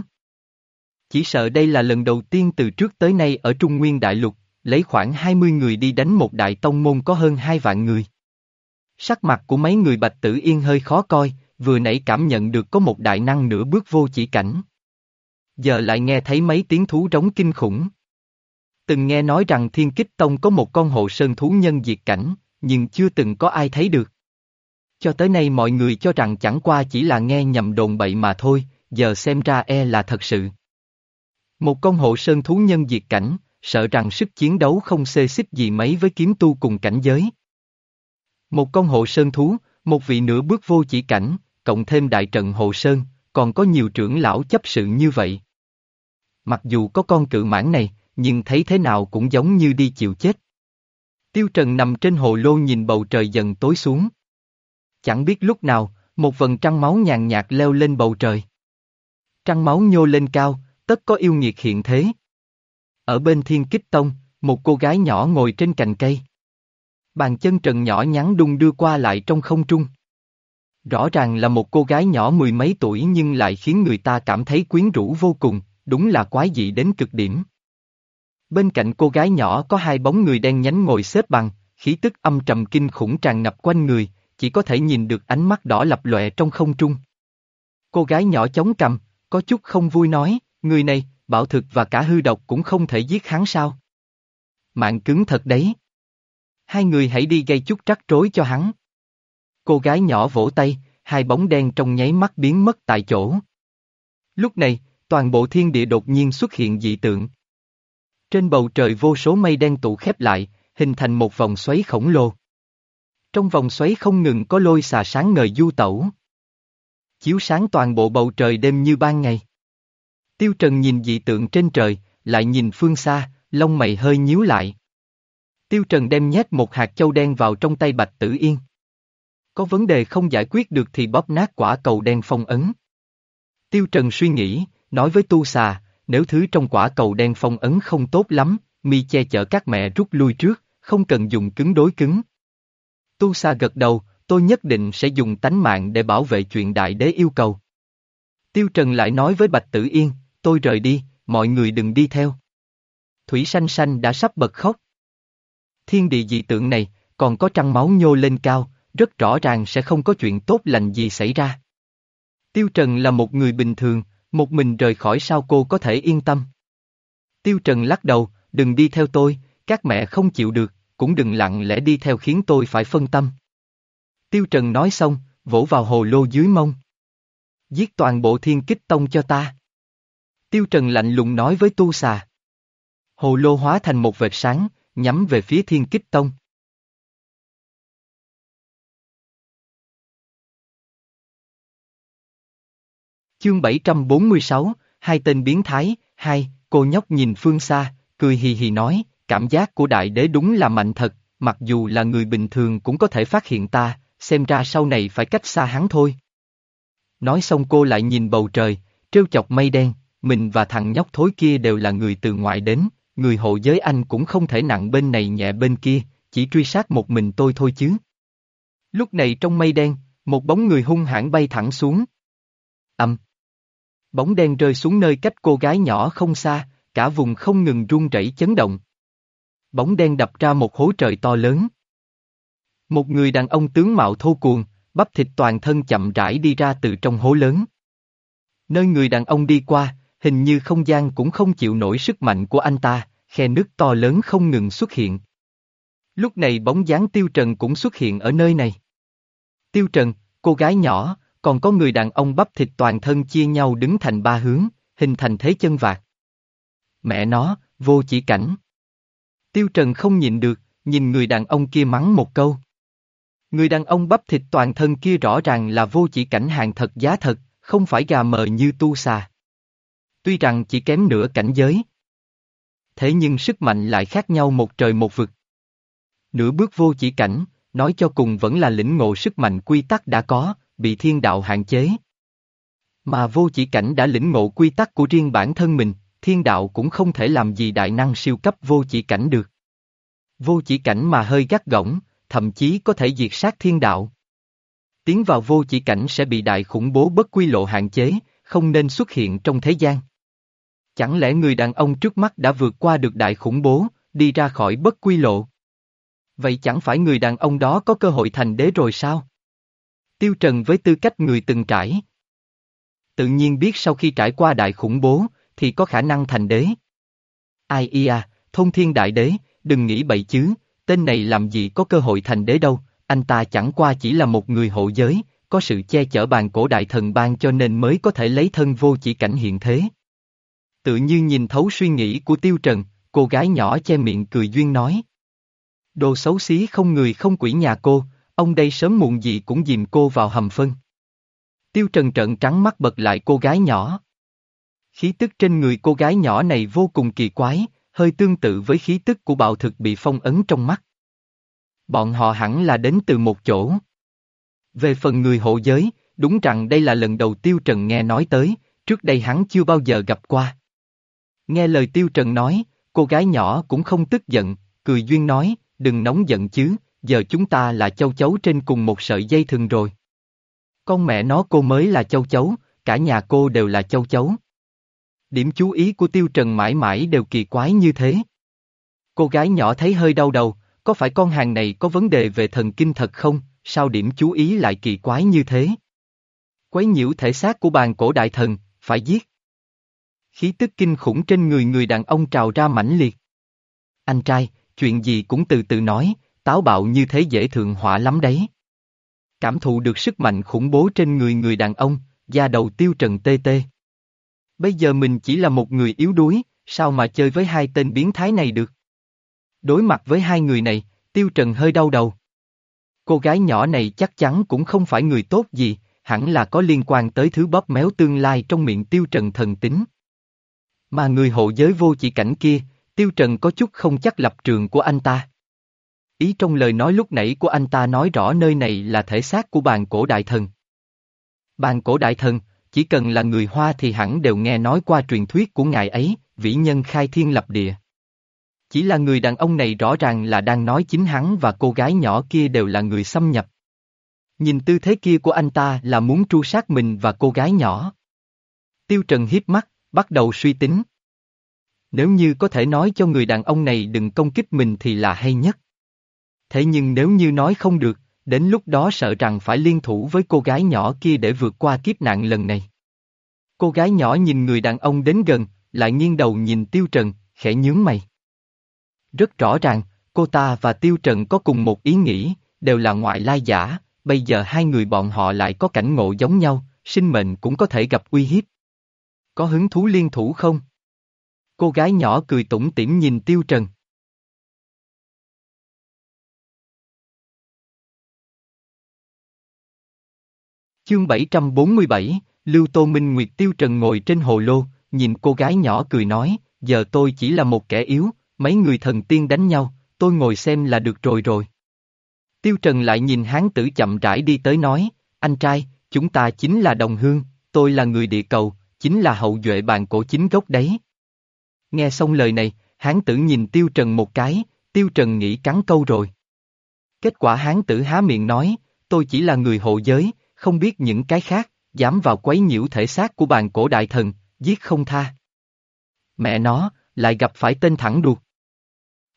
Chỉ sợ đây là lần đầu tiên từ trước tới nay ở Trung Nguyên Đại Lục, lấy khoảng 20 người đi đánh một đại tông môn có hơn hai vạn người. Sắc mặt của mấy người Bạch Tử Yên hơi khó coi, vừa nãy cảm nhận được có một đại năng nửa bước vô chỉ cảnh. Giờ lại nghe thấy mấy tiếng thú trống kinh khủng. Từng nghe nói rằng Thiên Kích Tông có một con hộ sơn thú nhân diệt cảnh, nhưng chưa từng có ai thấy được. Cho tới nay mọi người cho rằng chẳng qua chỉ là nghe nhầm đồn bậy mà thôi, giờ xem ra e là thật sự. Một con hộ sơn thú nhân diệt cảnh, sợ rằng sức chiến đấu không xê xích gì mấy với kiếm tu cùng cảnh giới. Một con hộ sơn thú, một vị nửa bước vô chỉ cảnh, cộng thêm đại trận hộ sơn, còn có nhiều trưởng lão chấp sự như vậy. Mặc dù có con cự mãn này, nhưng thấy thế nào cũng giống như đi chịu chết. Tiêu Trần nằm trên hồ lô nhìn bầu trời dần tối xuống. Chẳng biết lúc nào, một vần trăng máu nhàn nhạt leo lên bầu trời. Trăng máu nhô lên cao, tất có yêu nghiệt hiện thế. Ở bên thiên kích tông, một cô gái nhỏ ngồi trên cành cây. Bàn chân trần nhỏ nhắn đung đưa qua lại trong không trung. Rõ ràng là một cô gái nhỏ mười mấy tuổi nhưng lại khiến người ta cảm thấy quyến rũ vô cùng, đúng là quái dị đến cực điểm. Bên cạnh cô gái nhỏ có hai bóng người đen nhánh ngồi xếp bằng, khí tức âm trầm kinh khủng tràn ngập quanh người, chỉ có thể nhìn được ánh mắt đỏ lập lòe trong không trung. Cô gái nhỏ chống cầm, có chút không vui nói, người này, bảo thực và cả hư độc cũng không thể giết hắn sao. Mạng cứng thật đấy. Hai người hãy đi gây chút rắc rối cho hắn. Cô gái nhỏ vỗ tay, hai bóng đen trong nháy mắt biến mất tại chỗ. Lúc này, toàn bộ thiên địa đột nhiên xuất hiện dị tượng. Trên bầu trời vô số mây đen tụ khép lại, hình thành một vòng xoáy khổng lồ. Trong vòng xoáy không ngừng có lôi xà sáng ngời du tẩu. Chiếu sáng toàn bộ bầu trời đêm như ban ngày. Tiêu Trần nhìn dị tượng trên trời, lại nhìn phương xa, lông mày hơi nhíu lại. Tiêu Trần đem nhét một hạt châu đen vào trong tay Bạch Tử Yên. Có vấn đề không giải quyết được thì bóp nát quả cầu đen phong ấn. Tiêu Trần suy nghĩ, nói với tu xà, nếu thứ trong quả cầu đen phong ấn không tốt lắm, mi che chở các mẹ rút lui trước, không cần dùng cứng đối cứng. Tu Sa gật đầu, tôi nhất định sẽ dùng tánh mạng để bảo vệ chuyện đại đế yêu cầu. Tiêu Trần lại nói với Bạch Tử Yên, tôi rời đi, mọi người đừng đi theo. Thủy Sanh Sanh đã sắp bật khóc. Thiên địa dị tượng này, còn có trăng máu nhô lên cao, rất rõ ràng sẽ không có chuyện tốt lành gì xảy ra. Tiêu Trần là một người bình thường, một mình rời khỏi sao cô có thể yên tâm. Tiêu Trần lắc đầu, đừng đi theo tôi, các mẹ không chịu được, cũng đừng lặng lẽ đi theo khiến tôi phải phân tâm. Tiêu Trần nói xong, vỗ vào hồ lô dưới mông. Giết toàn bộ thiên kích tông cho ta. Tiêu Trần lạnh lùng nói với tu xà. Hồ lô hóa thành một vệt sáng, nhắm về phía thiên kích tông. Chương 746, hai tên biến thái, hai, cô nhóc nhìn phương xa, cười hì hì nói, cảm giác của đại đế đúng là mạnh thật, mặc dù là người bình thường cũng có thể phát hiện ta, xem ra sau này phải cách xa hắn thôi. Nói xong cô lại nhìn bầu trời, trêu chọc mây đen, mình và thằng nhóc thối kia đều là người từ ngoại đến, người hộ giới anh cũng không thể nặng bên này nhẹ bên kia, chỉ truy sát một mình tôi thôi chứ. Lúc này trong mây đen, một bóng người hung hãn bay thẳng xuống. Âm. Bóng đen rơi xuống nơi cách cô gái nhỏ không xa, cả vùng không ngừng rung rẩy chấn động. Bóng đen đập ra một hố trời to lớn. Một người đàn ông tướng mạo thô cuồng, bắp thịt toàn thân chậm rãi đi ra từ trong hố lớn. Nơi người đàn ông đi qua, hình như không gian cũng không chịu nổi sức mạnh của anh ta, khe nước to lớn không ngừng xuất hiện. Lúc này bóng dáng Tiêu Trần cũng xuất hiện ở nơi này. Tiêu Trần, cô gái nhỏ, còn có người đàn ông bắp thịt toàn thân chia nhau đứng thành ba hướng, hình thành thế chân vạc. Mẹ nó, vô chỉ cảnh. Tiêu Trần không nhìn được, nhìn người đàn ông kia mắng một câu. Người đàn ông bắp thịt toàn thân kia rõ ràng là vô chỉ cảnh hàng thật giá thật, không phải gà mờ như tu xà. Tuy rằng chỉ kém nửa cảnh giới. Thế nhưng sức mạnh lại khác nhau một trời một vực. Nửa bước vô chỉ cảnh, nói cho cùng vẫn là lĩnh ngộ sức mạnh quy tắc đã có, bị thiên đạo hạn chế. Mà vô chỉ cảnh đã lĩnh ngộ quy tắc của riêng bản thân mình, thiên đạo cũng không thể làm gì đại năng siêu cấp vô chỉ cảnh được. Vô chỉ cảnh mà hơi gắt gỏng, thậm chí có thể diệt sát thiên đạo. Tiến vào vô chỉ cảnh sẽ bị đại khủng bố bất quy lộ hạn chế, không nên xuất hiện trong thế gian. Chẳng lẽ người đàn ông trước mắt đã vượt qua được đại khủng bố, đi ra khỏi bất quy lộ? Vậy chẳng phải người đàn ông đó có cơ hội thành đế rồi sao? Tiêu Trần với tư cách người từng trải. Tự nhiên biết sau khi trải qua đại khủng bố, thì có khả năng thành đế. Ai ia, à, thông thiên đại đế, đừng nghĩ bậy chứ, tên này làm gì có cơ hội thành đế đâu, anh ta chẳng qua chỉ là một người hộ giới, có sự che chở bàn cổ đại thần ban cho nên mới có thể lấy thân vô chỉ cảnh hiện thế. Tự như nhìn thấu suy nghĩ của Tiêu Trần, cô gái nhỏ che miệng cười duyên nói. Đồ xấu xí không người không quỷ nhà cô, ông đây sớm muộn gì cũng dìm cô vào hầm phân. Tiêu Trần trợn trắng mắt bật lại cô gái nhỏ. Khí tức trên người cô gái nhỏ này vô cùng kỳ quái, hơi tương tự với khí tức của bạo thực bị phong ấn trong mắt. Bọn họ hẳn là đến từ một chỗ. Về phần người hộ giới, đúng rằng đây là lần đầu Tiêu Trần nghe nói tới, trước đây hắn chưa bao giờ gặp qua. Nghe lời Tiêu Trần nói, cô gái nhỏ cũng không tức giận, cười duyên nói, đừng nóng giận chứ, giờ chúng ta là châu chấu trên cùng một sợi dây thừng rồi. Con mẹ nó cô mới là châu chấu, cả nhà cô đều là châu chấu. Điểm chú ý của Tiêu Trần mãi mãi đều kỳ quái như thế. Cô gái nhỏ thấy hơi đau đầu, có phải con hàng này có vấn đề về thần kinh thật không, sao điểm chú ý lại kỳ quái như thế? Quấy nhiễu thể xác của bàn cổ đại thần, phải giết. Khí tức kinh khủng trên người người đàn ông trào ra mãnh liệt. Anh trai, chuyện gì cũng từ từ nói, táo bạo như thế dễ thượng họa lắm đấy. Cảm thụ được sức mạnh khủng bố trên người người đàn ông, da đầu tiêu trần tê tê. Bây giờ mình chỉ là một người yếu đuối, sao mà chơi với hai tên biến thái này được? Đối mặt với hai người này, tiêu trần hơi đau đầu. Cô gái nhỏ này chắc chắn cũng không phải người tốt gì, hẳn là có liên quan tới thứ bóp méo tương lai trong miệng tiêu trần thần tính. Mà người hộ giới vô chỉ cảnh kia, tiêu trần có chút không chắc lập trường của anh ta. Ý trong lời nói lúc nãy của anh ta nói rõ nơi này là thể xác của bàn cổ đại thần. Bàn cổ đại thần, chỉ cần là người Hoa thì hẳn đều nghe nói qua truyền thuyết của ngài ấy, vĩ nhân khai thiên lập địa. Chỉ là người đàn ông này rõ ràng là đang nói chính hắn và cô gái nhỏ kia đều là người xâm nhập. Nhìn tư thế kia của anh ta là muốn tru sát mình và cô gái nhỏ. Tiêu Trần hiếp mắt, bắt đầu suy tính. Nếu như có thể nói cho người đàn ông này đừng công kích mình thì là hay nhất. Thế nhưng nếu như nói không được, đến lúc đó sợ rằng phải liên thủ với cô gái nhỏ kia để vượt qua kiếp nạn lần này. Cô gái nhỏ nhìn người đàn ông đến gần, lại nghiêng đầu nhìn Tiêu Trần, khẽ nhướng mày. Rất rõ ràng, cô ta và Tiêu Trần có cùng một ý nghĩ, đều là ngoại lai giả, bây giờ hai người bọn họ lại có cảnh ngộ giống nhau, sinh mệnh cũng có thể gặp uy hiếp. Có hứng thú liên thủ không? Cô gái nhỏ cười tủm tỉm nhìn Tiêu Trần. Chương 747, Lưu Tô Minh Nguyệt Tiêu Trần ngồi trên hồ lô, nhìn cô gái nhỏ cười nói, giờ tôi chỉ là một kẻ yếu, mấy người thần tiên đánh nhau, tôi ngồi xem là được rồi rồi. Tiêu Trần lại nhìn hán tử chậm rãi đi tới nói, anh trai, chúng ta chính là đồng hương, tôi là người địa cầu, chính là hậu duệ bàn cổ chính gốc đấy. Nghe xong lời này, hán tử nhìn Tiêu Trần một cái, Tiêu Trần nghĩ cắn câu rồi. Kết quả hán tử há miệng nói, tôi chỉ là người hộ giới, không biết những cái khác, dám vào quấy nhiễu thể xác của bàn cổ đại thần, giết không tha. Mẹ nó, lại gặp phải tên thẳng đuột.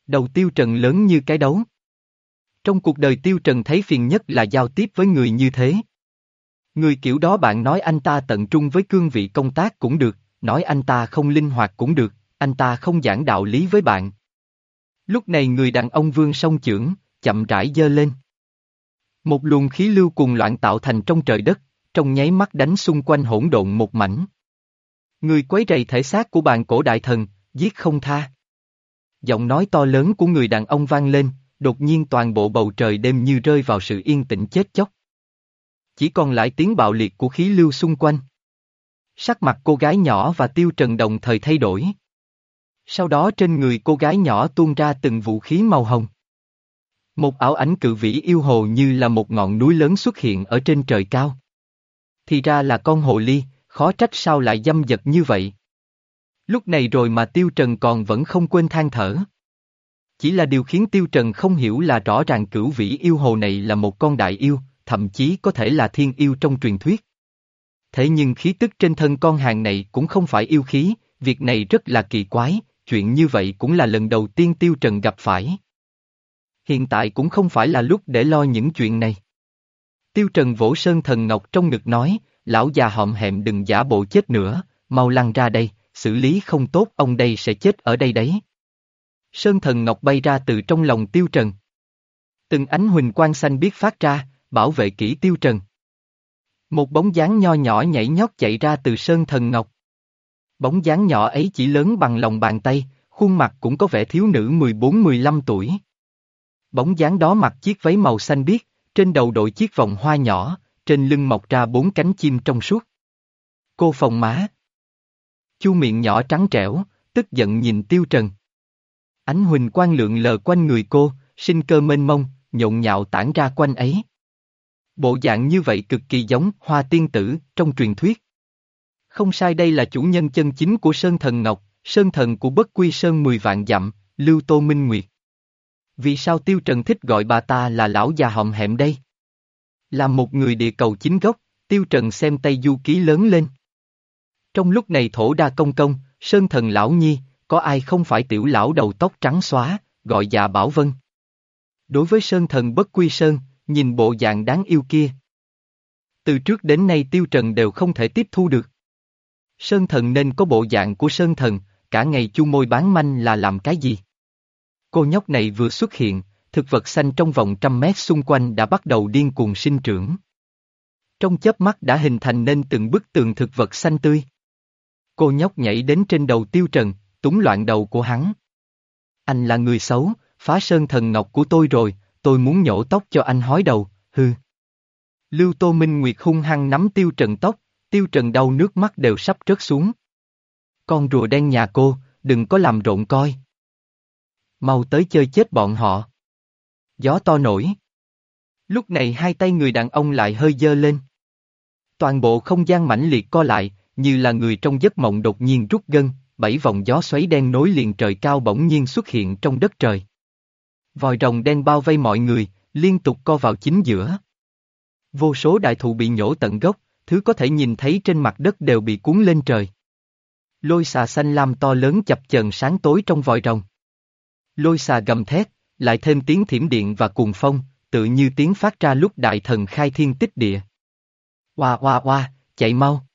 Đầu Tiêu Trần lớn như cái đấu. Trong cuộc đời Tiêu Trần thấy phiền nhất là giao tiếp với người như thế. Người kiểu đó bạn nói anh ta tận trung với cương vị công tác cũng được, nói anh ta không linh hoạt cũng được, anh ta không giảng đạo lý với bạn. Lúc này người đàn ông vương song trưởng, chậm rãi dơ lên. Một luồng khí lưu cùng loạn tạo thành trong trời đất, trong nháy mắt đánh xung quanh hỗn độn một mảnh. Người quấy rầy thể xác của bàn cổ đại thần, giết không tha. Giọng nói to lớn của người đàn ông vang lên, đột nhiên toàn bộ bầu trời đêm như rơi vào sự yên tĩnh chết chóc. Chỉ còn lại tiếng bạo liệt của khí lưu xung quanh. Sắc mặt cô gái nhỏ và tiêu trần đồng thời thay đổi. Sau đó trên người cô gái nhỏ tuôn ra từng vũ khí màu hồng. Một ảo ảnh cự vĩ yêu hồ như là một ngọn núi lớn xuất hiện ở trên trời cao. Thì ra là con hồ ly, khó trách sao lại dâm dật như vậy. Lúc này rồi mà Tiêu Trần còn vẫn không quên than thở. Chỉ là điều khiến Tiêu Trần không hiểu là rõ ràng cửu vĩ yêu hồ này là một con đại yêu, thậm chí có thể là thiên yêu trong truyền thuyết. Thế nhưng khí tức trên thân con hàng này cũng không phải yêu khí, việc này rất là kỳ quái, chuyện như vậy cũng là lần đầu tiên Tiêu Trần gặp phải. Hiện tại cũng không phải là lúc để lo những chuyện này. Tiêu Trần vỗ Sơn Thần Ngọc trong ngực nói, lão già họm hẹm đừng giả bộ chết nữa, mau lăn ra đây, xử lý không tốt ông đây sẽ chết ở đây đấy. Sơn Thần Ngọc bay ra từ trong lòng Tiêu Trần. Từng ánh huỳnh quang xanh biết phát ra, bảo vệ kỹ Tiêu Trần. Một bóng dáng nho nhỏ nhảy nhót chạy ra từ Sơn Thần Ngọc. Bóng dáng nhỏ ấy chỉ lớn bằng lòng bàn tay, khuôn mặt cũng có vẻ thiếu nữ 14-15 tuổi. Bóng dáng đó mặc chiếc váy màu xanh biếc, trên đầu đội chiếc vòng hoa nhỏ, trên lưng mọc ra bốn cánh chim trong suốt. Cô phòng má. Chu miệng nhỏ trắng trẻo, tức giận nhìn Tiêu Trần. Ánh huỳnh quang lượng lờ quanh người cô, sinh cơ mênh mông, nhộn nhạo tản ra quanh ấy. Bộ dạng như vậy cực kỳ giống hoa tiên tử trong truyền thuyết. Không sai đây là chủ nhân chân chính của Sơn Thần Ngọc, Sơn Thần của bất quy Sơn mười vạn dặm, Lưu Tô Minh Nguyệt. Vì sao Tiêu Trần thích gọi bà ta là lão già hòm hẹm đây? Là một người địa cầu chính gốc, Tiêu Trần xem tay du ký lớn lên. Trong lúc này thổ đa công công, Sơn Thần Lão Nhi, có ai không phải tiểu lão đầu tóc trắng xóa, gọi già Bảo Vân. Đối với Sơn Thần bất quy Sơn, nhìn bộ dạng đáng yêu kia. Từ trước đến nay Tiêu Trần đều không thể tiếp thu được. Sơn Thần nên có bộ dạng của Sơn Thần, cả ngày chu môi bán manh là làm cái gì? Cô nhóc này vừa xuất hiện, thực vật xanh trong vòng trăm mét xung quanh đã bắt đầu điên cuồng sinh trưởng. Trong chớp mắt đã hình thành nên từng bức tường thực vật xanh tươi. Cô nhóc nhảy đến trên đầu tiêu trần, túng loạn đầu của hắn. Anh là người xấu, phá sơn thần ngọc của tôi rồi, tôi muốn nhổ tóc cho anh hói đầu, hư. Lưu Tô Minh Nguyệt hung hăng nắm tiêu trần tóc, tiêu trần đau nước mắt đều sắp rớt xuống. Con rùa đen nhà cô, đừng có làm rộn coi. Mau tới chơi chết bọn họ. Gió to nổi. Lúc này hai tay người đàn ông lại hơi dơ lên. Toàn bộ không gian mãnh liệt co lại, như là người trong giấc mộng đột nhiên rút gân, bảy vòng gió xoáy đen nối liền trời cao bỗng nhiên xuất hiện trong đất trời. Vòi rồng đen bao vây mọi người, liên tục co vào chính giữa. Vô số đại thụ bị nhổ tận gốc, thứ có thể nhìn thấy trên mặt đất đều bị cuốn lên trời. Lôi xà xanh lam to lớn chập chờn sáng tối trong vòi rồng. Lôi xà gầm thét, lại thêm tiếng thiểm điện và cuồng phong, tự như tiếng phát ra lúc đại thần khai thiên tích địa. Hoa hoa hoa, chạy mau.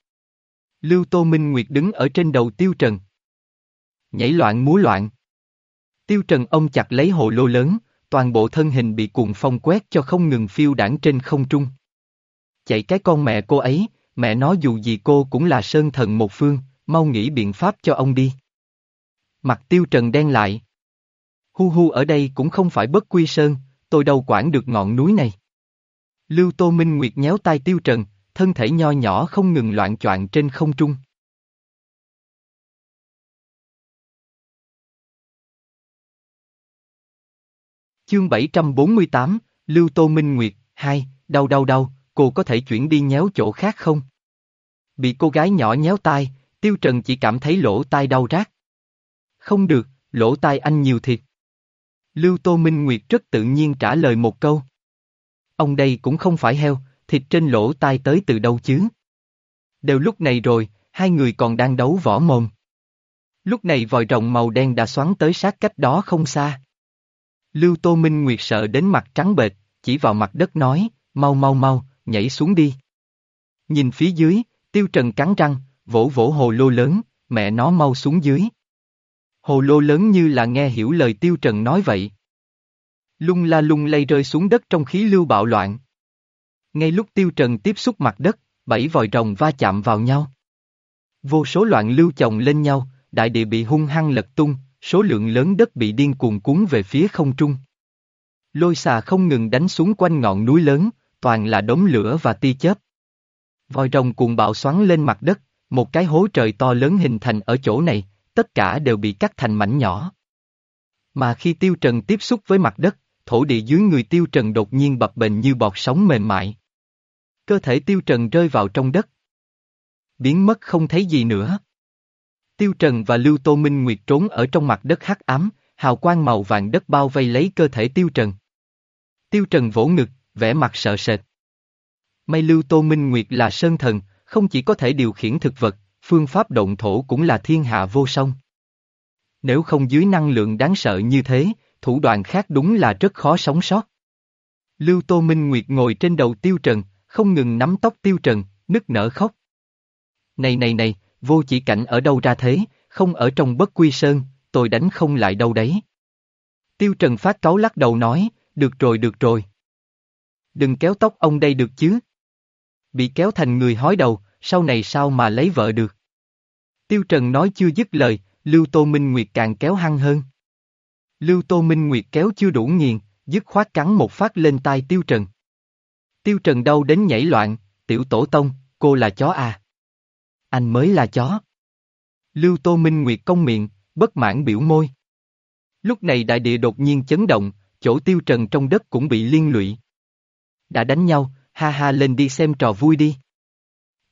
Lưu Tô Minh Nguyệt đứng ở trên đầu Tiêu Trần. Nhảy loạn múa loạn. Tiêu Trần ông chặt lấy hồ lô lớn, toàn bộ thân hình bị cuồng phong quét cho không ngừng phiêu đảng trên không trung. Chạy cái con mẹ cô ấy, mẹ nó dù gì cô cũng là sơn thần một phương, mau nghĩ biện pháp cho ông đi. Mặt Tiêu Trần đen lại. Hu hu ở đây cũng không phải bất quy sơn, tôi đâu quản được ngọn núi này. Lưu Tô Minh Nguyệt nhéo tay Tiêu Trần, thân thể nho nhỏ không ngừng loạn choạng trên không trung. Chương 748, Lưu Tô Minh Nguyệt, 2, đau đau đau, cô có thể chuyển đi nhéo chỗ khác không? Bị cô gái nhỏ nhéo tai, Tiêu Trần chỉ cảm thấy lỗ tai đau rát. Không được, lỗ tai anh nhiều thiệt. Lưu Tô Minh Nguyệt rất tự nhiên trả lời một câu. Ông đây cũng không phải heo, thịt trên lỗ tai tới từ đâu chứ? Đều lúc này rồi, hai người còn đang đấu võ mồm. Lúc này vòi rồng màu đen đã xoắn tới sát cách đó không xa. Lưu Tô Minh Nguyệt sợ đến mặt trắng bệch, chỉ vào mặt đất nói, mau mau mau, nhảy xuống đi. Nhìn phía dưới, Tiêu Trần cắn răng, vỗ vỗ hồ lô lớn, mẹ nó mau xuống dưới. Hồ lô lớn như là nghe hiểu lời Tiêu Trần nói vậy. Lung la lung lay rơi xuống đất trong khí lưu bạo loạn. Ngay lúc Tiêu Trần tiếp xúc mặt đất, bảy vòi rồng va chạm vào nhau. Vô số loạn lưu chồng lên nhau, đại địa bị hung hăng lật tung, số lượng lớn đất bị điên cuồng cuốn về phía không trung. Lôi xà không ngừng đánh xuống quanh ngọn núi lớn, toàn là đống lửa và tia chớp. Vòi rồng cuồng bạo xoắn lên mặt đất, một cái hố trời to lớn hình thành ở chỗ này, tất cả đều bị cắt thành mảnh nhỏ. Mà khi tiêu trần tiếp xúc với mặt đất, thổ địa dưới người tiêu trần đột nhiên bập bềnh như bọt sóng mềm mại. Cơ thể tiêu trần rơi vào trong đất. Biến mất không thấy gì nữa. Tiêu Trần và Lưu Tô Minh Nguyệt trốn ở trong mặt đất hắc ám, hào quang màu vàng đất bao vây lấy cơ thể Tiêu Trần. Tiêu Trần vỗ ngực, vẻ mặt sợ sệt. May Lưu Tô Minh Nguyệt là sơn thần, không chỉ có thể điều khiển thực vật, phương pháp động thổ cũng là thiên hạ vô song. Nếu không dưới năng lượng đáng sợ như thế, thủ đoạn khác đúng là rất khó sống sót. Lưu Tô Minh Nguyệt ngồi trên đầu Tiêu Trần, không ngừng nắm tóc Tiêu Trần, nức nở khóc. Này này này, vô chỉ cảnh ở đâu ra thế, không ở trong bất quy sơn, tôi đánh không lại đâu đấy. Tiêu Trần phát cáu lắc đầu nói, được rồi được rồi. Đừng kéo tóc ông đây được chứ. Bị kéo thành người hói đầu, sau này sao mà lấy vợ được. Tiêu Trần nói chưa dứt lời, Lưu Tô Minh Nguyệt càng kéo hăng hơn. Lưu Tô Minh Nguyệt kéo chưa đủ nghiền, dứt khoát cắn một phát lên tai Tiêu Trần. Tiêu Trần đau đến nhảy loạn, tiểu tổ tông, cô là chó à. Anh mới là chó. Lưu Tô Minh Nguyệt công miệng, bất mãn biểu môi. Lúc này đại địa đột nhiên chấn động, chỗ tiêu trần trong đất cũng bị liên lụy. Đã đánh nhau, ha ha lên đi xem trò vui đi.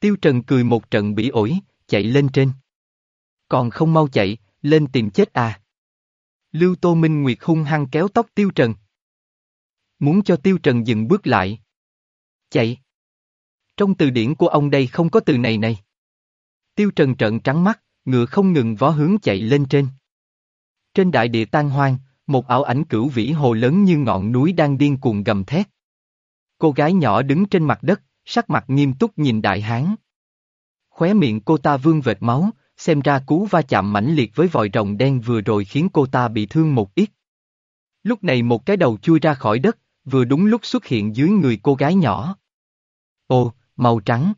Tiêu trần cười một trận bỉ ổi, chạy lên trên. Còn không mau chạy, lên tìm chết à. Lưu Tô Minh Nguyệt hung hăng kéo tóc tiêu trần. Muốn cho tiêu trần dừng bước lại. Chạy. Trong từ điển của ông đây không có từ này này. Tiêu Trần trợn trắng mắt, ngựa không ngừng vó hướng chạy lên trên. Trên đại địa tan hoang, một ảo ảnh cửu vĩ hồ lớn như ngọn núi đang điên cuồng gầm thét. Cô gái nhỏ đứng trên mặt đất, sắc mặt nghiêm túc nhìn đại hán. Khóe miệng cô ta vương vệt máu, xem ra cú va chạm mãnh liệt với vòi rồng đen vừa rồi khiến cô ta bị thương một ít. Lúc này một cái đầu chui ra khỏi đất, vừa đúng lúc xuất hiện dưới người cô gái nhỏ. Ồ, màu trắng.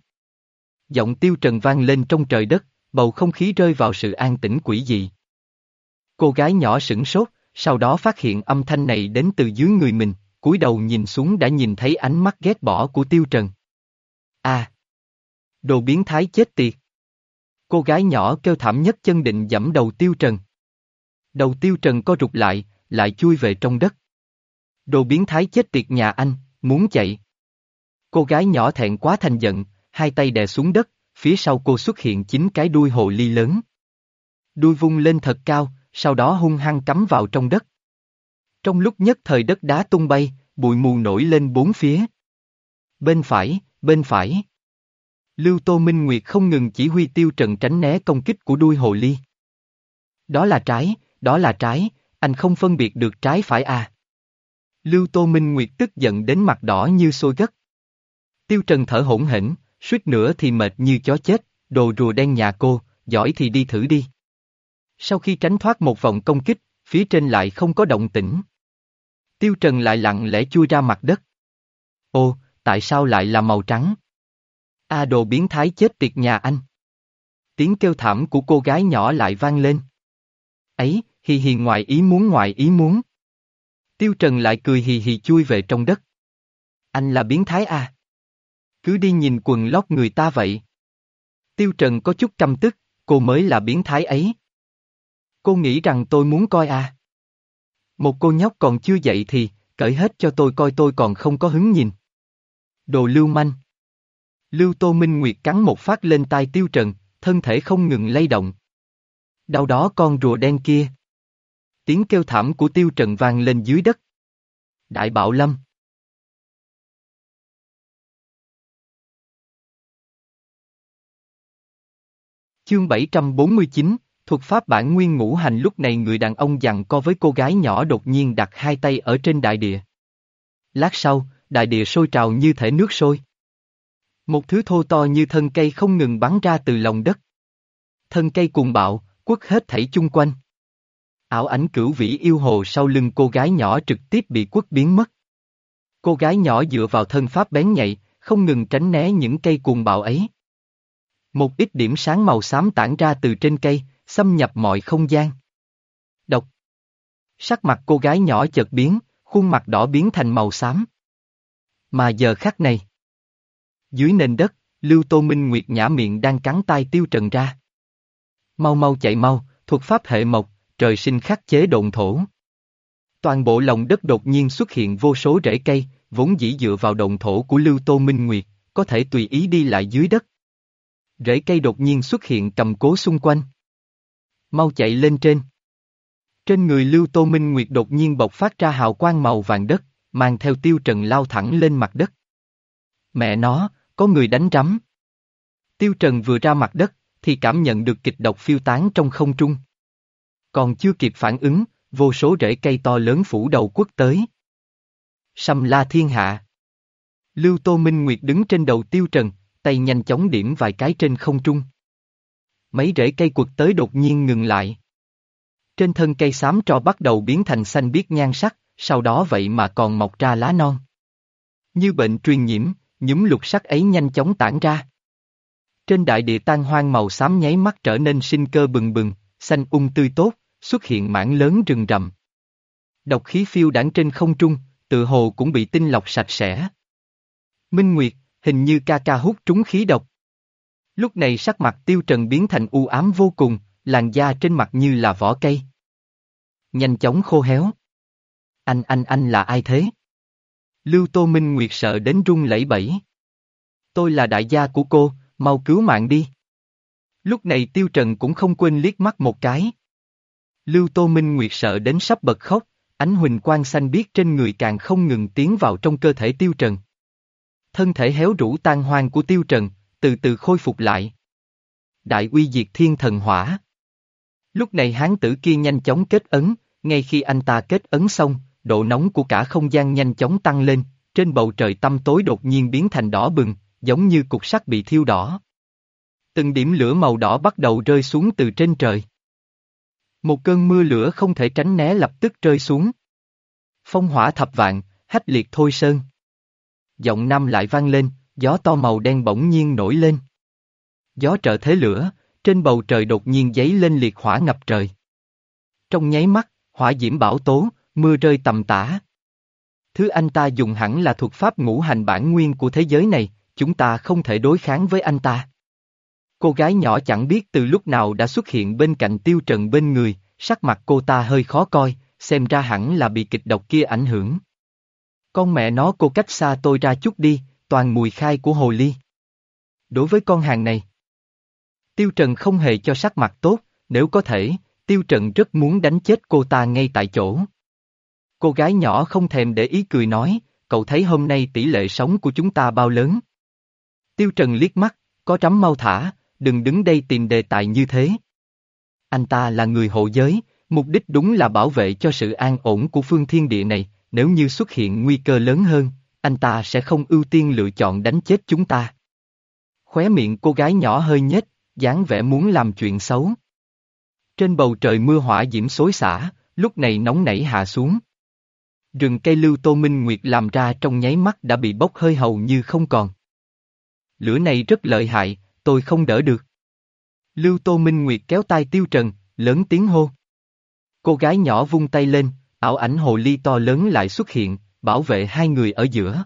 Giọng tiêu trần vang lên trong trời đất, bầu không khí rơi vào sự an tĩnh quỷ dị. Cô gái nhỏ sửng sốt, sau đó phát hiện âm thanh này đến từ dưới người mình, cúi đầu nhìn xuống đã nhìn thấy ánh mắt ghét bỏ của tiêu trần. À! Đồ biến thái chết tiệt! Cô gái nhỏ kêu thảm nhất chân định dẫm đầu tiêu trần. Đầu tiêu trần co rụt lại, lại chui về trong đất. Đồ biến thái chết tiệt nhà anh, muốn chạy. Cô gái nhỏ thẹn quá thành giận, hai tay đè xuống đất, phía sau cô xuất hiện chín cái đuôi hồ ly lớn. Đuôi vung lên thật cao, sau đó hung hăng cắm vào trong đất. Trong lúc nhất thời đất đá tung bay, bụi mù nổi lên bốn phía. Bên phải, bên phải. Lưu Tô Minh Nguyệt không ngừng chỉ huy tiêu trần tránh né công kích của đuôi hồ ly. Đó là trái, đó là trái, anh không phân biệt được trái phải à. Lưu Tô Minh Nguyệt tức giận đến mặt đỏ như sôi gất. Tiêu Trần thở hổn hển, suýt nữa thì mệt như chó chết, đồ rùa đen nhà cô, giỏi thì đi thử đi. Sau khi tránh thoát một vòng công kích, phía trên lại không có động tĩnh. Tiêu Trần lại lặng lẽ chui ra mặt đất. Ô, tại sao lại là màu trắng? A đồ biến thái chết tiệt nhà anh. Tiếng kêu thảm của cô gái nhỏ lại vang lên. Ấy, hì hì ngoài ý muốn ngoài ý muốn. Tiêu Trần lại cười hì hì chui về trong đất. Anh là biến thái à? Cứ đi nhìn quần lót người ta vậy. Tiêu Trần có chút căm tức, cô mới là biến thái ấy. Cô nghĩ rằng tôi muốn coi à? Một cô nhóc còn chưa dậy thì, cởi hết cho tôi coi tôi còn không có hứng nhìn. Đồ lưu manh. Lưu Tô Minh Nguyệt cắn một phát lên tai Tiêu Trần, thân thể không ngừng lay động. Đau đó con rùa đen kia. Tiếng kêu thảm của Tiêu Trần vang lên dưới đất. Đại Bảo Lâm. Chương 749, thuật pháp bản nguyên ngũ hành lúc này người đàn ông dặn co với cô gái nhỏ đột nhiên đặt hai tay ở trên đại địa. Lát sau, đại địa sôi trào như thể nước sôi. Một thứ thô to như thân cây không ngừng bắn ra từ lòng đất. Thân cây cuồng bạo, quất hết thảy chung quanh. Ảo ảnh cửu vĩ yêu hồ sau lưng cô gái nhỏ trực tiếp bị quất biến mất. Cô gái nhỏ dựa vào thân pháp bén nhạy, không ngừng tránh né những cây cuồng bạo ấy. Một ít điểm sáng màu xám tản ra từ trên cây, xâm nhập mọi không gian. Độc. Sắc mặt cô gái nhỏ chợt biến, khuôn mặt đỏ biến thành màu xám. Mà giờ khắc này. Dưới nền đất, Lưu Tô Minh Nguyệt nhã miệng đang cắn tay tiêu trần ra. Mau mau chạy mau, thuật pháp hệ mộc, trời sinh khắc chế độn thổ. Toàn bộ lòng đất đột nhiên xuất hiện vô số rễ cây, vốn dĩ dựa vào độn thổ của Lưu Tô Minh Nguyệt, có thể tùy ý đi lại dưới đất. Rễ cây đột nhiên xuất hiện cầm cố xung quanh. Mau chạy lên trên. Trên người Lưu Tô Minh Nguyệt đột nhiên bộc phát ra hào quang màu vàng đất, mang theo tiêu trần lao thẳng lên mặt đất. Mẹ nó, có người đánh rắm. Tiêu trần vừa ra mặt đất, thì cảm nhận được kịch độc phiêu tán trong không trung. Còn chưa kịp phản ứng, vô số rễ cây to lớn phủ đầu quất tới. Sầm la thiên hạ. Lưu Tô Minh Nguyệt đứng trên đầu tiêu trần, tay nhanh chóng điểm vài cái trên không trung. Mấy rễ cây quật tới đột nhiên ngừng lại. Trên thân cây xám tro bắt đầu biến thành xanh biếc nhan sắc, sau đó vậy mà còn mọc ra lá non. Như bệnh truyền nhiễm, nhúm lục sắc ấy nhanh chóng tản ra. Trên đại địa tan hoang màu xám nháy mắt trở nên sinh cơ bừng bừng, xanh ung tươi tốt, xuất hiện mảng lớn rừng rậm. Độc khí phiêu đảng trên không trung, tự hồ cũng bị tinh lọc sạch sẽ. Minh Nguyệt, hình như ca ca hút trúng khí độc. Lúc này sắc mặt tiêu trần biến thành u ám vô cùng, làn da trên mặt như là vỏ cây. Nhanh chóng khô héo. Anh anh anh là ai thế? Lưu Tô Minh Nguyệt sợ đến run lẩy bẩy. Tôi là đại gia của cô, mau cứu mạng đi. Lúc này Tiêu Trần cũng không quên liếc mắt một cái. Lưu Tô Minh Nguyệt sợ đến sắp bật khóc, ánh huỳnh quang xanh biếc trên người càng không ngừng tiến vào trong cơ thể Tiêu Trần. Thân thể héo rũ tan hoang của Tiêu Trần, từ từ khôi phục lại. Đại uy diệt thiên thần hỏa. Lúc này hán tử kia nhanh chóng kết ấn, ngay khi anh ta kết ấn xong, độ nóng của cả không gian nhanh chóng tăng lên, trên bầu trời tăm tối đột nhiên biến thành đỏ bừng, giống như cục sắt bị thiêu đỏ. Từng điểm lửa màu đỏ bắt đầu rơi xuống từ trên trời. Một cơn mưa lửa không thể tránh né lập tức rơi xuống. Phong hỏa thập vạn, hách liệt thôi sơn. Giọng năm lại vang lên, gió to màu đen bỗng nhiên nổi lên. Gió trở thế lửa, trên bầu trời đột nhiên giấy lên liệt hỏa ngập trời. Trong nháy mắt, hỏa diễm bảo tố, mưa rơi tầm tã. Thứ anh ta dùng hẳn là thuật pháp ngũ hành bản nguyên của thế giới này, chúng ta không thể đối kháng với anh ta. Cô gái nhỏ chẳng biết từ lúc nào đã xuất hiện bên cạnh tiêu trần bên người, sắc mặt cô ta hơi khó coi, xem ra hẳn là bị kịch độc kia ảnh hưởng. Con mẹ nó cô cách xa tôi ra chút đi, toàn mùi khai của hồ ly. Đối với con hàng này, Tiêu Trần không hề cho sắc mặt tốt, nếu có thể, Tiêu Trần rất muốn đánh chết cô ta ngay tại chỗ. Cô gái nhỏ không thèm để ý cười nói, cậu thấy hôm nay tỷ lệ sống của chúng ta bao lớn. Tiêu Trần liếc mắt, có trắm mau thả, đừng đứng đây tìm đề tài như thế. Anh ta là người hộ giới, mục đích đúng là bảo vệ cho sự an ổn của phương thiên địa này, nếu như xuất hiện nguy cơ lớn hơn, anh ta sẽ không ưu tiên lựa chọn đánh chết chúng ta. Khóe miệng cô gái nhỏ hơi nhếch, dáng vẻ muốn làm chuyện xấu. Trên bầu trời mưa hỏa diễm xối xả, lúc này nóng nảy hạ xuống. Rừng cây lưu tô minh nguyệt làm ra trong nháy mắt đã bị bốc hơi hầu như không còn. Lửa này rất lợi hại, tôi không đỡ được. Lưu Tô Minh Nguyệt kéo tay Tiêu Trần, lớn tiếng hô. Cô gái nhỏ vung tay lên, ảo ảnh hồ ly to lớn lại xuất hiện, bảo vệ hai người ở giữa.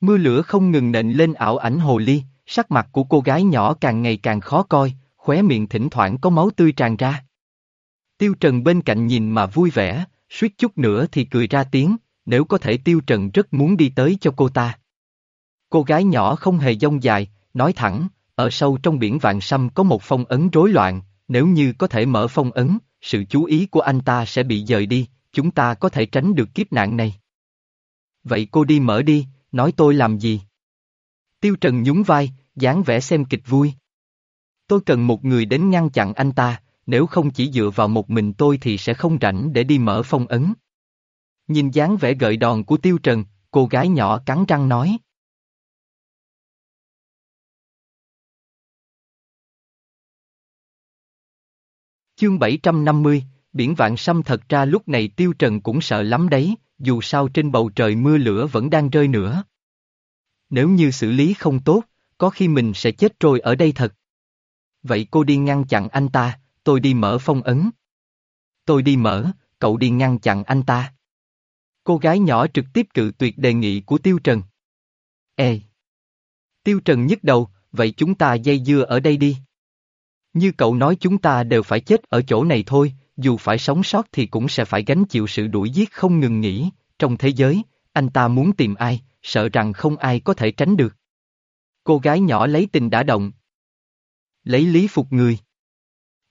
Mưa lửa không ngừng nện lên ảo ảnh hồ ly, sắc mặt của cô gái nhỏ càng ngày càng khó coi, khóe miệng thỉnh thoảng có máu tươi tràn ra. Tiêu Trần bên cạnh nhìn mà vui vẻ, suýt chút nữa thì cười ra tiếng, nếu có thể Tiêu Trần rất muốn đi tới cho cô ta. Cô gái nhỏ không hề dông dài, nói thẳng, ở sâu trong biển vạn sâm có một phong ấn rối loạn, nếu như có thể mở phong ấn, sự chú ý của anh ta sẽ bị dời đi, chúng ta có thể tránh được kiếp nạn này. Vậy cô đi mở đi, nói tôi làm gì? Tiêu Trần nhún vai, dáng vẻ xem kịch vui. Tôi cần một người đến ngăn chặn anh ta, nếu không chỉ dựa vào một mình tôi thì sẽ không rảnh để đi mở phong ấn. Nhìn dáng vẻ gợi đòn của Tiêu Trần, cô gái nhỏ cắn răng nói. Chương 750, biển vạn sâm thật ra lúc này Tiêu Trần cũng sợ lắm đấy, dù sao trên bầu trời mưa lửa vẫn đang rơi nữa. Nếu như xử lý không tốt, có khi mình sẽ chết trôi ở đây thật. Vậy cô đi ngăn chặn anh ta, tôi đi mở phong ấn. Tôi đi mở, cậu đi ngăn chặn anh ta. Cô gái nhỏ trực tiếp cự tuyệt đề nghị của Tiêu Trần. Ê! Tiêu Trần nhức đầu, vậy chúng ta dây dưa ở đây đi. Như cậu nói chúng ta đều phải chết ở chỗ này thôi, dù phải sống sót thì cũng sẽ phải gánh chịu sự đuổi giết không ngừng nghỉ, trong thế giới, anh ta muốn tìm ai, sợ rằng không ai có thể tránh được. Cô gái nhỏ lấy tình đã động. Lấy lý phục người.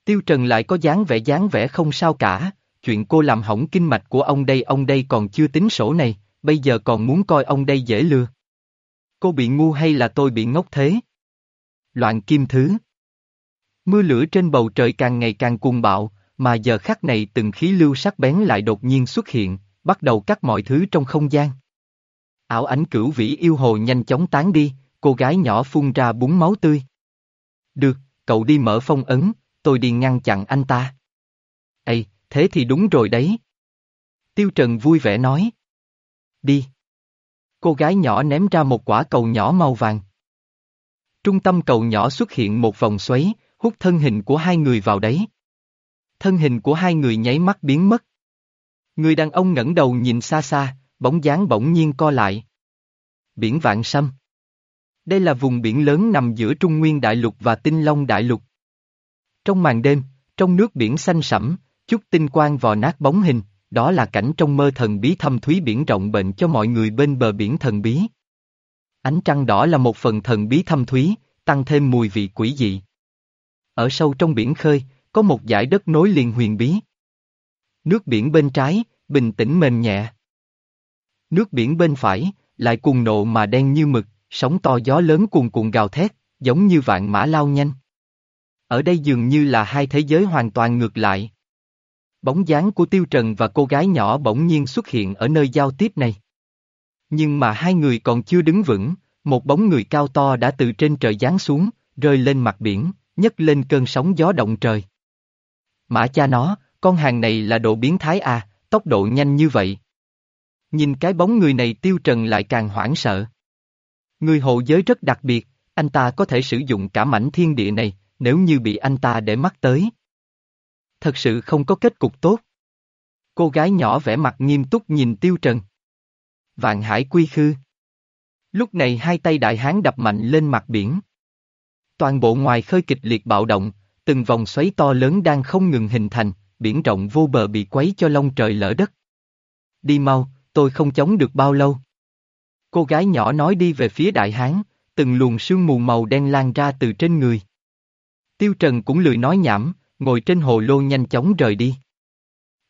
Tiêu Trần lại có dáng vẻ dáng vẻ không sao cả, chuyện cô làm hỏng kinh mạch của ông đây ông đây còn chưa tính sổ này, bây giờ còn muốn coi ông đây dễ lừa. Cô bị ngu hay là tôi bị ngốc thế? Loạn kim thứ. Mưa lửa trên bầu trời càng ngày càng cuồng bạo, mà giờ khắc này từng khí lưu sắc bén lại đột nhiên xuất hiện, bắt đầu cắt mọi thứ trong không gian. Ảo ảnh cửu vĩ yêu hồ nhanh chóng tán đi, cô gái nhỏ phun ra búng máu tươi. Được, cậu đi mở phong ấn, tôi đi ngăn chặn anh ta. Ây, thế thì đúng rồi đấy. Tiêu Trần vui vẻ nói. Đi. Cô gái nhỏ ném ra một quả cầu nhỏ màu vàng. Trung tâm cầu nhỏ xuất hiện một vòng xoáy, hút thân hình của hai người vào đấy. Thân hình của hai người nháy mắt biến mất. Người đàn ông ngẩng đầu nhìn xa xa, bóng dáng bỗng nhiên co lại. Biển Vạn Sâm Đây là vùng biển lớn nằm giữa Trung Nguyên Đại Lục và Tinh Long Đại Lục. Trong màn đêm, trong nước biển xanh sẫm, chút tinh quang vò nát bóng hình, đó là cảnh trong mơ thần bí thâm thúy biển rộng bệnh cho mọi người bên bờ biển thần bí. Ánh trăng đỏ là một phần thần bí thâm thúy, tăng thêm mùi vị quỷ dị. Ở sâu trong biển khơi, có một dải đất nối liền huyền bí. Nước biển bên trái, bình tĩnh mềm nhẹ. Nước biển bên phải, lại cuồng nộ mà đen như mực, sóng to gió lớn cuồn cuộn gào thét, giống như vạn mã lao nhanh. Ở đây dường như là hai thế giới hoàn toàn ngược lại. Bóng dáng của Tiêu Trần và cô gái nhỏ bỗng nhiên xuất hiện ở nơi giao tiếp này. Nhưng mà hai người còn chưa đứng vững, một bóng người cao to đã từ trên trời giáng xuống, rơi lên mặt biển, nhấc lên cơn sóng gió động trời. Mã cha nó, con hàng này là độ biến thái à, tốc độ nhanh như vậy. Nhìn cái bóng người này tiêu trần lại càng hoảng sợ. Người hộ giới rất đặc biệt, anh ta có thể sử dụng cả mảnh thiên địa này, nếu như bị anh ta để mắt tới. Thật sự không có kết cục tốt. Cô gái nhỏ vẻ mặt nghiêm túc nhìn tiêu trần. Vạn hải quy khư. Lúc này hai tay đại hán đập mạnh lên mặt biển. Toàn bộ ngoài khơi kịch liệt bạo động, từng vòng xoáy to lớn đang không ngừng hình thành, biển rộng vô bờ bị quấy cho lông trời lỡ đất. Đi mau, tôi không chống được bao lâu. Cô gái nhỏ nói đi về phía đại hán, từng luồng sương mù màu đen lan ra từ trên người. Tiêu Trần cũng lười nói nhảm, ngồi trên hồ lô nhanh chóng rời đi.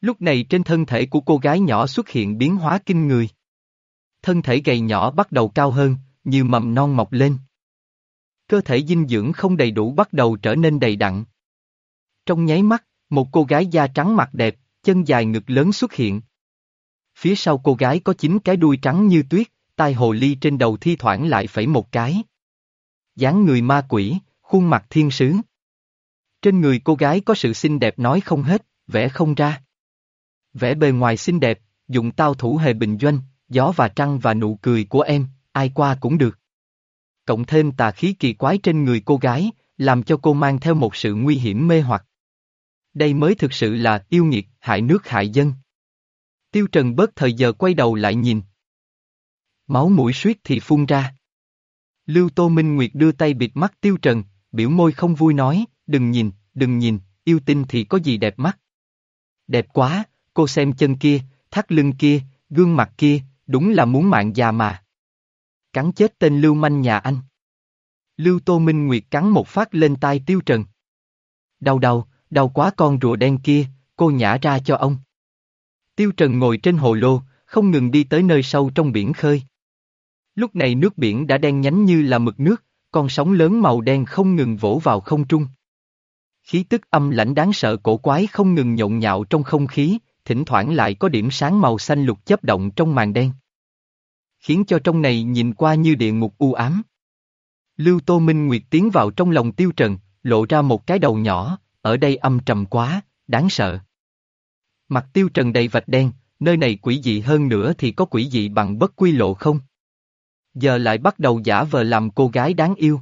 Lúc này trên thân thể của cô gái nhỏ xuất hiện biến hóa kinh người. Thân thể gầy nhỏ bắt đầu cao hơn, như mầm non mọc lên. Cơ thể dinh dưỡng không đầy đủ bắt đầu trở nên đầy đặn. Trong nháy mắt, một cô gái da trắng mặt đẹp, chân dài ngực lớn xuất hiện. Phía sau cô gái có chín cái đuôi trắng như tuyết, tai hồ ly trên đầu thi thoảng lại phẩy một cái. dáng người ma quỷ, khuôn mặt thiên sứ. Trên người cô gái có sự xinh đẹp nói không hết, vẽ không ra. Vẽ bề ngoài xinh đẹp, dùng tao thủ hề bình doanh, gió và trăng và nụ cười của em, ai qua cũng được. Cộng thêm tà khí kỳ quái trên người cô gái, làm cho cô mang theo một sự nguy hiểm mê hoặc. Đây mới thực sự là yêu nghiệt, hại nước hại dân. Tiêu Trần bớt thời giờ quay đầu lại nhìn. Máu mũi suýt thì phun ra. Lưu Tô Minh Nguyệt đưa tay bịt mắt Tiêu Trần, biểu môi không vui nói, đừng nhìn, đừng nhìn, yêu tinh thì có gì đẹp mắt. Đẹp quá, cô xem chân kia, thắt lưng kia, gương mặt kia, đúng là muốn mạng già mà. Cắn chết tên Lưu Manh nhà anh. Lưu Tô Minh Nguyệt cắn một phát lên tai Tiêu Trần. Đau đầu, đau quá con rùa đen kia, cô nhả ra cho ông. Tiêu Trần ngồi trên hồ lô, không ngừng đi tới nơi sâu trong biển khơi. Lúc này nước biển đã đen nhánh như là mực nước, con sóng lớn màu đen không ngừng vỗ vào không trung. Khí tức âm lãnh đáng sợ cổ quái không ngừng nhộn nhạo trong không khí, thỉnh thoảng lại có điểm sáng màu xanh lục chấp động trong màn đen. Khiến cho trong này nhìn qua như địa ngục u ám. Lưu Tô Minh Nguyệt tiến vào trong lòng tiêu trần, lộ ra một cái đầu nhỏ, ở đây âm trầm quá, đáng sợ. Mặt tiêu trần đầy vạch đen, nơi này quỷ dị hơn nữa thì có quỷ dị bằng bất quy lộ không? Giờ lại bắt đầu giả vờ làm cô gái đáng yêu.